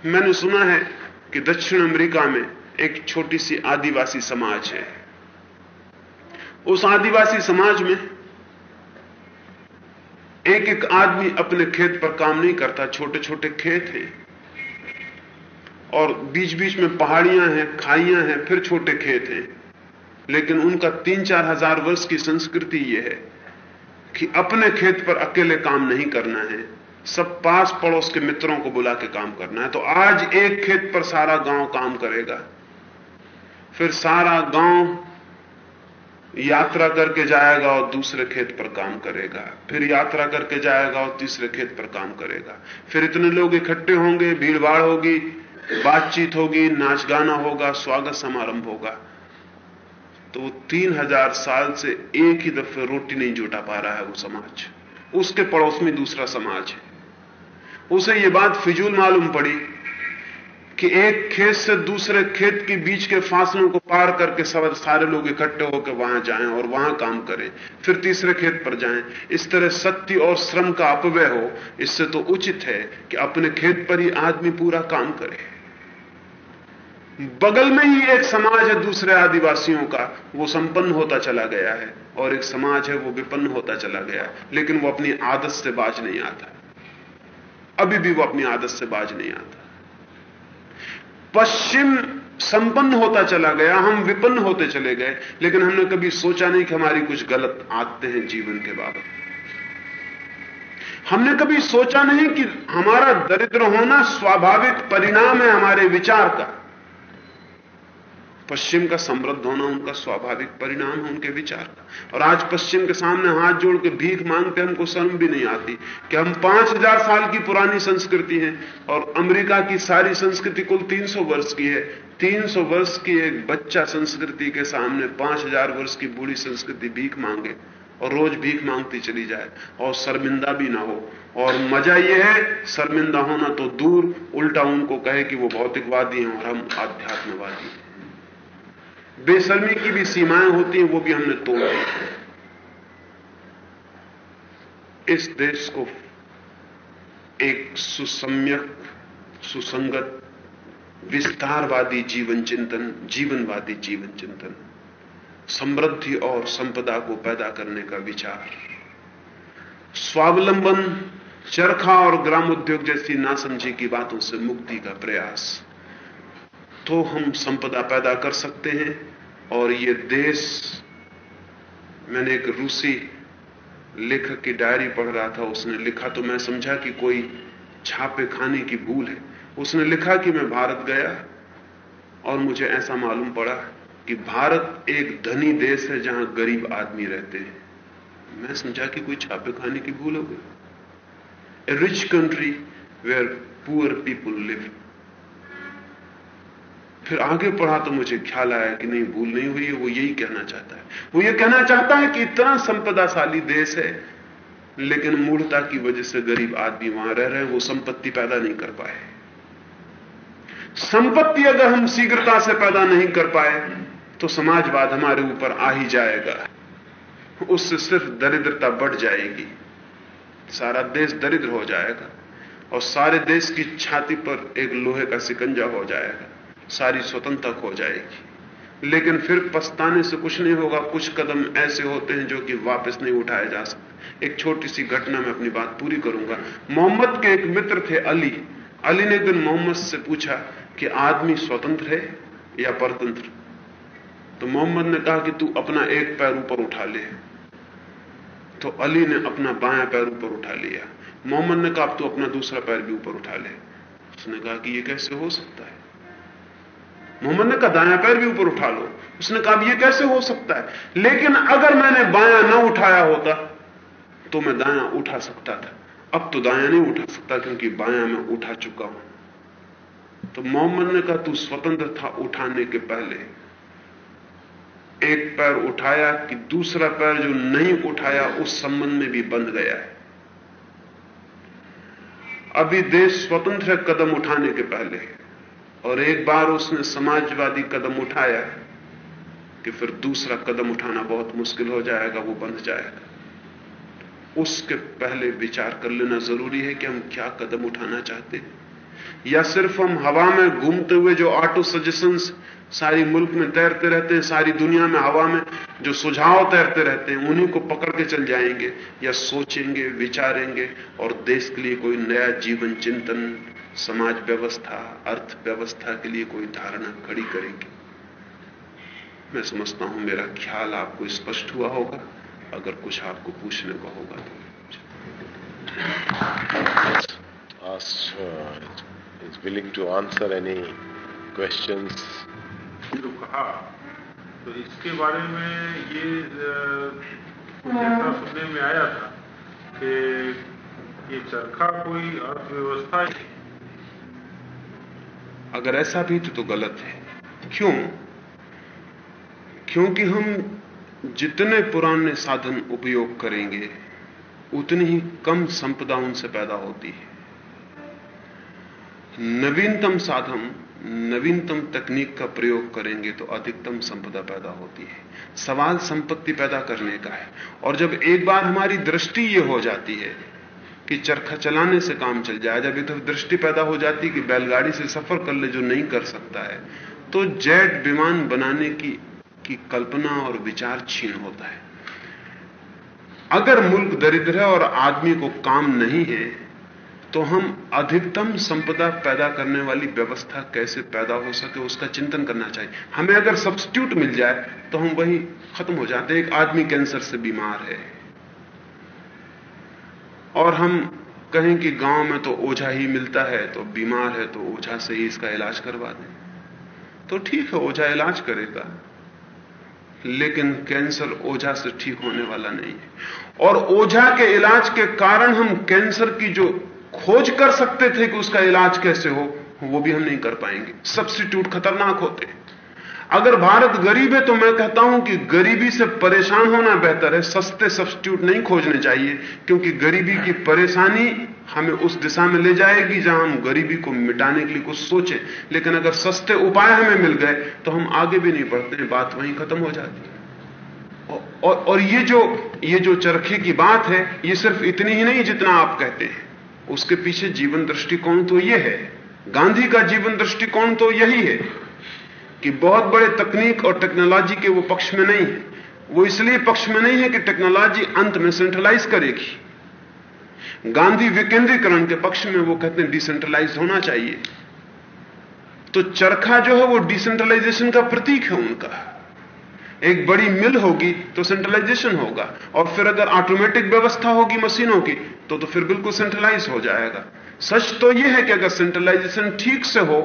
Speaker 2: मैंने सुना है कि दक्षिण अमेरिका में एक छोटी सी आदिवासी समाज है। उस आदिवासी समाज में एक एक आदमी अपने खेत पर काम नहीं करता छोटे छोटे खेत हैं। और बीच बीच में पहाड़ियाँ हैं, खाइयाँ हैं, फिर छोटे खेत हैं। लेकिन उनका तीन चार हज़ार वर्ष की संस्कृति यह है। कि अपने खेत पर अकेले काम नहीं करना है, सब पास पड़ोस के मित्रों को बुला के काम करना है तो आज एक खेत पर सारा गाँव काम करेगा। फिर सारा गाँव यात्रा करके जाएगा और दूसरे खेत पर काम करेगा। फिर यात्रा करके जाएगा और तीसरे खेत पर काम करेगा। फिर इतने लोग इकट्ठे होंगे भीड़ होगी, बातचीत होगी नाच गाना होगा, स्वागत समारंभ होगा। तो वो तीन हज़ार साल से एक ही दफे रोटी नहीं जुटा पा रहा है वो समाज। उसके पड़ोस में दूसरा समाज है। उसे ये बात फिजूल मालूम पड़ी कि एक खेत से दूसरे खेत के बीच के फासलों को पार करके सब सारे लोग इकट्ठे होकर वहाँ जाएँ और वहाँ काम करें, फिर तीसरे खेत पर जाएँ। इस तरह शक्ति और श्रम का अपव्यय हो, इससे तो उचित है कि अपने खेत पर ही आदमी पूरा काम करे। बगल में ही एक समाज है दूसरे आदिवासियों का, वो संपन्न होता चला गया है और एक समाज है, वो विपन्न होता चला गया है, लेकिन वो अपनी आदत से बाज नहीं आता। अभी भी वो अपनी आदत से बाज नहीं आता। पश्चिम संपन्न होता चला गया, हम विपन्न होते चले गए, लेकिन हमने कभी सोचा नहीं कि हमारी कुछ गलत आते हैं जीवन के बाबत। हमने कभी सोचा नहीं कि हमारा दरिद्र होना स्वाभाविक परिणाम है हमारे विचार का। पश्चिम का समृद्ध होना उनका स्वाभाविक परिणाम है उनके विचार का। और आज पश्चिम के सामने हाथ जोड़ के भीख मांगते हमको शर्म भी नहीं आती कि हम पाँच हज़ार साल की पुरानी संस्कृति है और अमेरिका की सारी संस्कृति कुल 300 वर्ष की है। 300 वर्ष की एक बच्चा संस्कृति के सामने पाँच हज़ार वर्ष की बूढ़ी संस्कृति भीख मांगे और रोज भीख मांगती चली जाए। और शर्मिंदा भी ना हो। और मज़ा यह है, शर्मिंदा होना तो दूर, उल्टा उनको कहे कि वो भौतिकवादी हैं और हम आध्यात्मवादी हैं। बेशर्मी की भी सीमाएँ होती हैं, वो भी हमने तोड़ दी। इस देश को एक सुसम्यक, सुसंगत, विस्तारवादी जीवन चिंतन, जीवनवादी जीवन चिंतन, समृद्धि और संपदा को पैदा करने का विचार। स्वावलंबन, चरखा और ग्राम उद्योग जैसी नासमझी की बातों से मुक्ति का प्रयास। तो हम संपदा पैदा कर सकते हैं और ये देश, मैंने एक रूसी लेखक की डायरी पढ़ रहा था, उसने लिखा तो मैं समझा कि कोई छापे खाने की भूल है। उसने लिखा कि मैं भारत गया और मुझे ऐसा मालूम पड़ा कि भारत एक धनी देश है जहाँ गरीब आदमी रहते हैं। मैं समझा कि कोई छापे खाने की भूल हो गई। A rich country where poor people live फिर आगे पढ़ा तो मुझे ख्याल आया कि नहीं, भूल नहीं हुई, वो यही कहना चाहता है। वो ये कहना चाहता है कि इतना संपदाशाली देश है, लेकिन मूढ़ता की वजह से गरीब आदमी वहाँ रह रहे हैं, वो संपत्ति पैदा नहीं कर पाए। संपत्ति अगर हम शीघ्रता से पैदा नहीं कर पाए तो समाजवाद हमारे ऊपर आ ही जाएगा। उससे सिर्फ़ दरिद्रता बढ़ जाएगी। सारा देश दरिद्र हो जाएगा, और सारे देश की छाती पर एक लोहे का सिकंजा हो जाएगा। सारी स्वतंत्रता खो जाएगी। लेकिन फिर पछताने से कुछ नहीं होगा। कुछ कदम ऐसे होते हैं जो कि वापस नहीं उठाए जा सकते। एक छोटी सी घटना में अपनी बात पूरी करूँगा। मोहम्मद के एक मित्र थे अली। अली ने दिन मोहम्मद से पूछा कि आदमी स्वतंत्र है या परतंत्र? तो मोहम्मद ने कहा कि तू अपना एक पैर ऊपर उठा ले। तो अली ने अपना बाया पैर ऊपर उठा लिया। मोहम्मद ने कहा तू अपना दूसरा पैर भी ऊपर उठा ले। उसने कहा कि यह कैसे हो सकता है? मोहम्मद ने कहा, दाया पैर भी ऊपर उठा लो। उसने कहा यह कैसे हो सकता है? लेकिन अगर मैंने बाया ना उठाया होता तो मैं दाया उठा सकता था। अब तो दाया नहीं उठा सकता, क्योंकि बाया मैं उठा चुका हूँ। तो मोहम्मद ने कहा, तू स्वतंत्र था उठाने के पहले। एक पैर उठाया कि दूसरा पैर जो नहीं उठाया, उस संबंध में भी बंध गया है। अभी देश स्वतंत्र है कदम उठाने के पहले। और एक बार उसने समाजवादी कदम उठाया कि फिर दूसरा कदम उठाना बहुत मुश्किल हो जाएगा, वो बंध जाएगा। उसके पहले विचार कर लेना ज़रूरी है कि हम क्या कदम उठाना चाहते हैं। या सिर्फ़ हम हवा में घूमते हुए जो ऑटो सजेशंस सारी मुल्क में तैरते रहते हैं, सारी दुनिया में हवा में जो सुझाव तैरते रहते हैं, उन्हीं को पकड़ के चल जाएँगे या सोचेंगे, विचारेंगे और देश के लिए कोई नया जीवन चिंतन समाज व्यवस्था अर्थव्यवस्था के लिए कोई धारणा खड़ी करेंगे। मैं समझता हूँ मेरा ख्याल आपको स्पष्ट हुआ होगा अगर कुछ आपको पूछने का होगा
Speaker 3: तो। Willing to answer any questions.
Speaker 4: जो कहा तो इसके बारे में ये ऐसा सुनने में आया था कि ये चरखा कोई अर्थव्यवस्था
Speaker 2: अगर ऐसा भी तो, तो गलत है। क्यों? क्योंकि हम जितने पुराने साधन उपयोग करेंगे उतनी ही कम संपदा उनसे पैदा होती है। नवीनतम साधन नवीनतम तकनीक का प्रयोग करेंगे तो अधिकतम संपदा पैदा होती है। सवाल संपत्ति पैदा करने का है। और जब एक बार हमारी दृष्टि ये हो जाती है कि चरखा चलाने से काम चल जाए। जब इधर दृष्टि पैदा हो जाती कि बैलगाड़ी से सफ़र कर ले जो नहीं कर सकता है। तो जेट विमान बनाने की की कल्पना और विचार छीन होता है। अगर मुल्क दरिद्र है और आदमी को काम नहीं है तो हम अधिकतम संपदा पैदा करने वाली व्यवस्था कैसे पैदा हो सके, उसका चिंतन करना चाहिए। हमें अगर सब्सिट्यूट मिल जाए तो हम वही खत्म हो जाते हैं। एक आदमी कैंसर से बीमार है। और हम कहें कि गाँव में तो ओझा ही मिलता है तो बीमार है तो ओझा से ही इसका इलाज करवा दें। तो ठीक है, ओझा इलाज करेगा, लेकिन कैंसर ओझा से ठीक होने वाला नहीं है। और ओझा के इलाज के कारण हम कैंसर की जो खोज कर सकते थे कि उसका इलाज कैसे हो, वो भी हम नहीं कर पाएँगे। सब्सिट्यूट खतरनाक होते अगर भारत गरीब है तो मैं कहता हूँ कि गरीबी से परेशान होना बेहतर है सस्ते सब्सिट्यूट नहीं खोजने चाहिए क्योंकि गरीबी की परेशानी हमें उस दिशा में ले जाएगी जहाँ हम गरीबी को मिटाने के लिए कुछ सोचें। लेकिन अगर सस्ते उपाय हमें मिल गए तो हम आगे भी नहीं बढ़ते बात वहीं खत्म हो जाती है। और, और ये जो ये जो चरखे की बात है ये सिर्फ़ इतनी ही नहीं जितना आप कहते हैं। उसके पीछे जीवन दृष्टिकोण तो यह है। गांधी का जीवन दृष्टिकोण तो यही है। कि बहुत बड़े तकनीक और टेक्नोलॉजी के वो पक्ष में नहीं है। वो इसलिए पक्ष में नहीं है कि टेक्नोलॉजी अंत में सेंट्रलाइज करेगी। गांधी विकेंद्रीकरण के पक्ष में वो कहते हैं डिसेंट्रलाइज होना चाहिए। तो चरखा जो है वो डिसेंट्रलाइजेशन का प्रतीक है उनका। एक बड़ी मिल होगी तो सेंट्रलाइजेशन होगा। और फिर अगर ऑटोमेटिक व्यवस्था होगी मशीनों की तो तो फिर बिल्कुल सेंट्रलाइज हो जाएगा। सच तो यह है कि अगर सेंट्रलाइजेशन ठीक से हो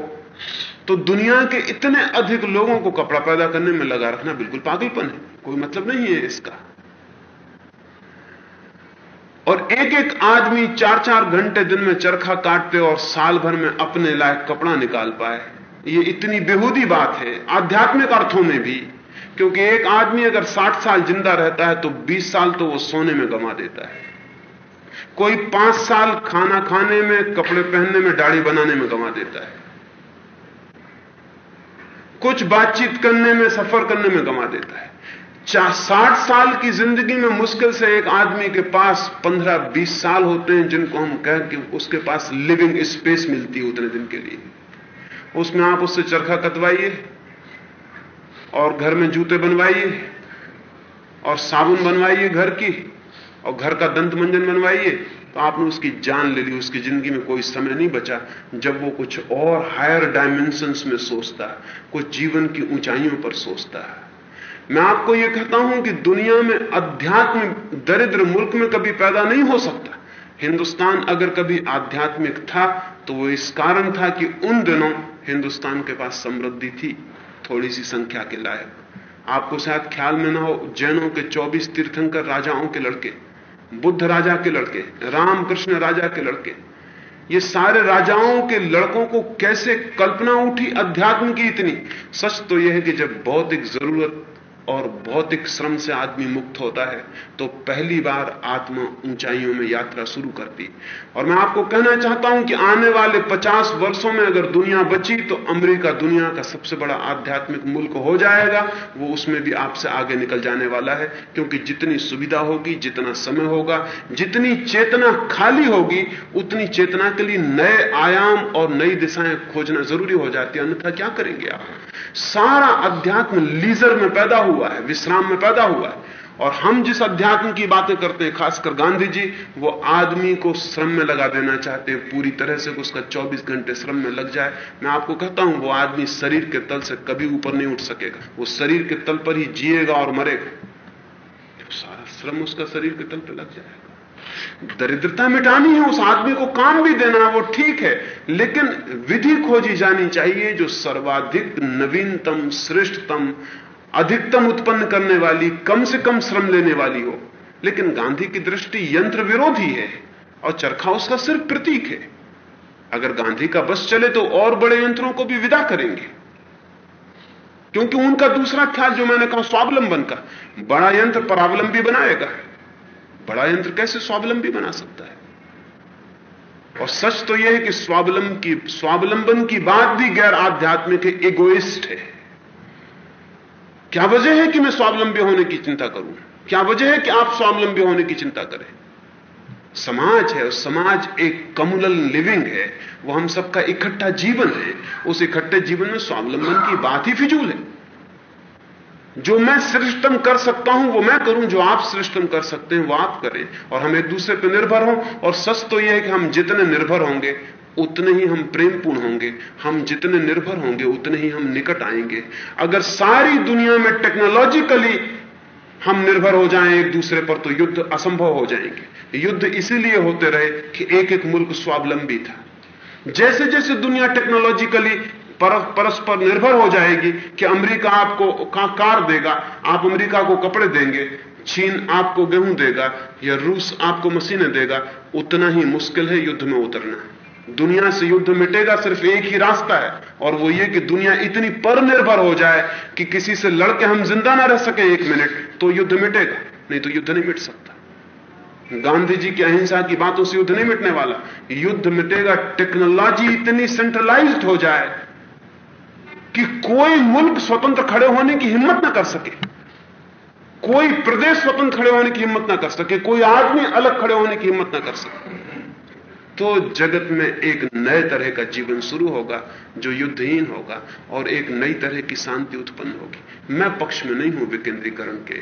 Speaker 2: तो दुनिया के इतने अधिक लोगों को कपड़ा पैदा करने में लगा रखना बिल्कुल पागलपन है। कोई मतलब नहीं है इसका। और एक एक आदमी चार चार घंटे दिन में चरखा काटते और साल भर में अपने लायक कपड़ा निकाल पाए। ये इतनी बेहूदी बात है, आध्यात्मिक अर्थों में भी। क्योंकि एक आदमी अगर 60 साल ज़िंदा रहता है तो 20 साल तो वो सोने में गमा देता है। कोई पाँच साल खाना खाने में, कपड़े पहनने में, दाढ़ी बनाने में गंवा देता है। कुछ बातचीत करने में, सफ़र करने में गंवा देता है। साठ साल की ज़िंदगी में मुश्किल से एक आदमी के पास पंद्रह, बीस साल होते हैं जिनको हम कह कि उसके पास लिविंग स्पेस मिलती है उतने दिन के लिए। उसमें आप उससे चरखा कतवाइए और घर में जूते बनवाइए और साबुन बनवाइए घर की। और घर का दंत मंजन बनवाइए तो आपने उसकी जान ले ली, उसकी ज़िंदगी में कोई समय नहीं बचा, जब वो कुछ और हायर डायमेंशंस में सोचता है, कुछ जीवन की ऊंचाइयों पर सोचता है। मैं आपको यह कहता हूँ कि दुनिया में अध्यात्म दरिद्र मुल्क में कभी पैदा नहीं हो सकता। हिंदुस्तान अगर कभी आध्यात्मिक था तो वो इस कारण था कि उन दिनों हिंदुस्तान के पास समृद्धि थी थोड़ी सी संख्या के लायक। आपको शायद ख्याल में ना हो, जैनों के 24 तीर्थंकर राजाओं के लड़के बुद्ध राजा के लड़के, रामकृष्ण राजा के लड़के। ये सारे राजाओं के लड़कों को कैसे कल्पना उठी अध्यात्म की इतनी? सच तो यह है कि जब बौद्धिक ज़रूरत और भौतिक श्रम से आदमी मुक्त होता है तो पहली बार आत्मा ऊंचाइयों में यात्रा शुरू करती। और मैं आपको कहना चाहता हूँ कि आने वाले 50 वर्षों में अगर दुनिया बची तो अमेरिका दुनिया का सबसे बड़ा आध्यात्मिक मुल्क हो जाएगा। वो उसमें भी आपसे आगे निकल जाने वाला है, क्योंकि जितनी सुविधा होगी, जितना समय होगा, जितनी चेतना खाली होगी, उतनी चेतना के लिए नए आयाम और नई दिशाएँ खोजना ज़रूरी हो जाती है। अन्यथा क्या करेंगे आप? सारा अध्यात्म लीजर में पैदा हुआ है, विश्राम में पैदा हुआ है। और हम जिस अध्यात्म की बातें करते हैं, खासकर गांधी जी, वो आदमी को श्रम में लगा देना चाहते हैं, पूरी तरह से उसका 24 घंटे श्रम में लग जाए। मैं आपको कहता हूँ, वो आदमी शरीर के तल से कभी ऊपर नहीं उठ सकेगा। वो शरीर के तल पर ही जिएगा और मरेगा। तो सारा श्रम उसका शरीर के तल पर लग जाएगा। दरिद्रता मिटानी है, उस आदमी को काम भी देना वो ठीक है। लेकिन विधि खोजी जानी चाहिए, जो सर्वाधिक नवीनतम, श्रेष्ठतम अधिकतम उत्पन्न करने वाली, कम से कम श्रम लेने वाली हो। लेकिन गांधी की दृष्टि यंत्र विरोधी है और चरखा उसका सिर्फ़ प्रतीक है। अगर गांधी का बस चले तो और बड़े यंत्रों को भी विदा करेंगे। क्योंकि उनका दूसरा ख्याल, जो मैंने कहा, स्वावलंबन का, बड़ा यंत्र परावलंबी बनाएगा। बड़ा यंत्र कैसे स्वावलंबी बना सकता है? और सच तो यह है कि स्वावलंबन की स्वावलंबन की बात भी गैर आध्यात्मिक है इगोइस्ट है। क्या वजह है कि मैं स्वावलंबी होने की चिंता करूँ? क्या वजह है कि आप स्वावलंबी होने की चिंता करें? समाज है और समाज एक कम्युनल लिविंग है। वो हम सबका इकट्ठा जीवन है। उस इकट्ठे जीवन में स्वावलंबन की बात ही फिजूल है। जो मैं श्रेष्ठतम कर सकता हूँ, वो मैं करूँ, जो आप श्रेष्ठतम कर सकते हैं, वो आप करें। और हम एक दूसरे पर निर्भर हों, और सच तो यह है कि हम जितने निर्भर होंगे, उतने ही हम प्रेमपूर्ण होंगे। हम जितने निर्भर होंगे, उतने ही हम निकट आएँगे। अगर सारी दुनिया में टेक्नोलॉजिकली हम निर्भर हो जाएँ एक दूसरे पर तो युद्ध असंभव हो जाएँगे। युद्ध इसीलिए होते रहे कि एक एक मुल्क स्वावलंबी था। जैसे जैसे दुनिया टेक्नोलॉजिकली परस्पर निर्भर हो जाएगी कि अमेरिका आपको का, कार देगा। आप अमेरिका को कपड़े देंगे, चीन आपको गेहूँ देगा, या रूस आपको मशीनें देगा। उतना ही मुश्किल है युद्ध में उतरना। दुनिया से युद्ध मिटेगा सिर्फ़ एक ही रास्ता है, और वो ये कि दुनिया इतनी पर निर्भर हो जाए कि किसी से लड़के हम ज़िंदा ना रह सके एक मिनट तो युद्ध मिटेगा, नहीं तो युद्ध नहीं मिट सकता। गांधी जी की अहिंसा की बातों से युद्ध नहीं मिटने वाला। युद्ध मिटेगा, टेक्नोलॉजी इतनी सेंट्रलाइज्ड हो जाए कि कोई मुल्क स्वतंत्र खड़े होने की हिम्मत ना कर सके। कोई प्रदेश स्वतंत्र खड़े होने की हिम्मत ना कर सके। कोई आदमी अलग खड़े होने की हिम्मत ना कर सके। तो जगत में एक नए तरह का जीवन शुरू होगा, जो युद्धहीन होगा, और एक नई तरह की शांति उत्पन्न होगी। मैं पक्ष में नहीं हूँ, विकेंद्रीकरण के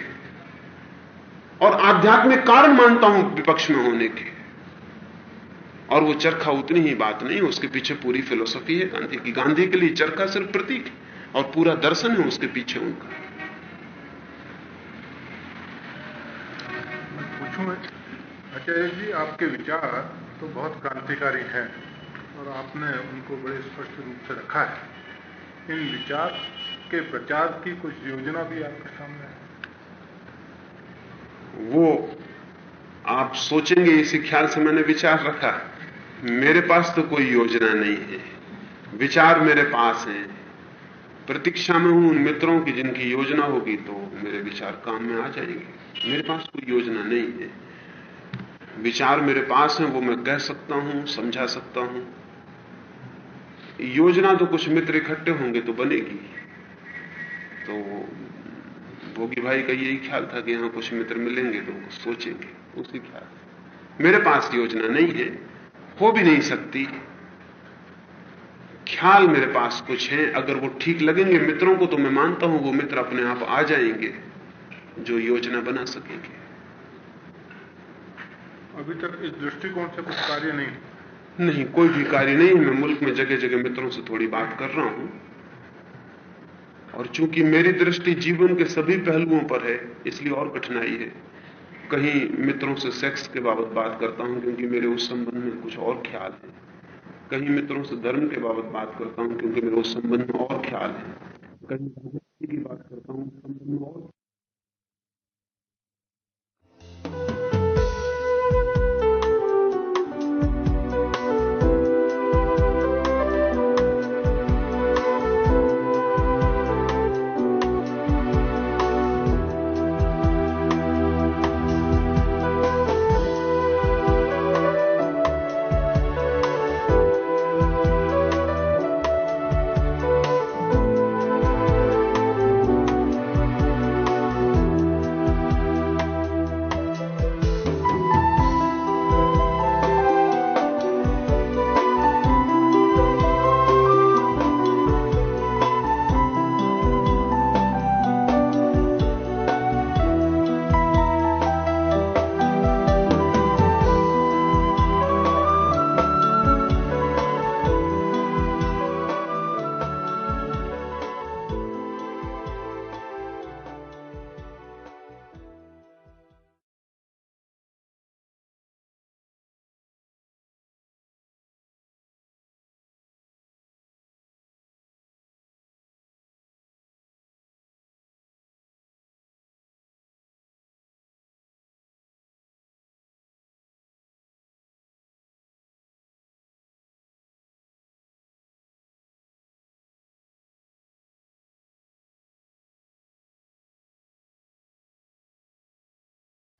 Speaker 2: और आध्यात्मिक कारण मानता हूँ, विपक्ष में होने के। और वो चरखा उतनी ही बात नहीं उसके पीछे पूरी फिलोसफी है। गांधी की गांधी के लिए चरखा सिर्फ़ प्रतीक है और पूरा दर्शन है उसके पीछे उनका।
Speaker 5: पूछूँ आचार्य जी आपके विचार तो बहुत क्रांतिकारी हैं और आपने उनको बड़े स्पष्ट रूप से रखा है। इन विचार के प्रचार की कुछ योजना भी आपके सामने है।
Speaker 2: वो आप सोचेंगे इसी ख्याल से मैंने विचार रखा मेरे पास तो कोई योजना नहीं है। विचार मेरे पास है। प्रतीक्षा में हूँ, उन मित्रों की जिनकी योजना होगी तो मेरे विचार काम में आ जाएँगे। मेरे पास कोई योजना नहीं है। विचार मेरे पास है, वो मैं कह सकता हूँ, समझा सकता हूँ। योजना तो कुछ मित्र इकट्ठे होंगे तो बनेगी। तो भोगी भाई का यही ख्याल था कि यहाँ कुछ मित्र मिलेंगे तो सोचेंगे। उसी ख्याल मेरे पास योजना नहीं है। हो भी नहीं सकती। ख्याल मेरे पास कुछ है अगर वो ठीक लगेंगे मित्रों को तो मैं मानता हूँ वो मित्र अपने आप आ जाएँगे जो योजना बना सकेंगे।
Speaker 5: अभी तक इस दृष्टिकोण से कुछ कार्य नहीं
Speaker 2: नहीं कोई भी कार्य नहीं मैं मुल्क में जगह जगह मित्रों से थोड़ी बात कर रहा हूँ। और चूँकि मेरी दृष्टि जीवन के सभी पहलुओं पर है इसलिए और कठिनाई है। कहीं मित्रों से सेक्स के बाबत बात करता हूँ, क्योंकि मेरे उस संबंध में कुछ और ख्याल है। कहीं मित्रों से धर्म के बाबत बात करता हूँ, क्योंकि मेरे उस संबंध में और ख्याल है। कहीं राजनीति की बात करता हूँ संबंध में और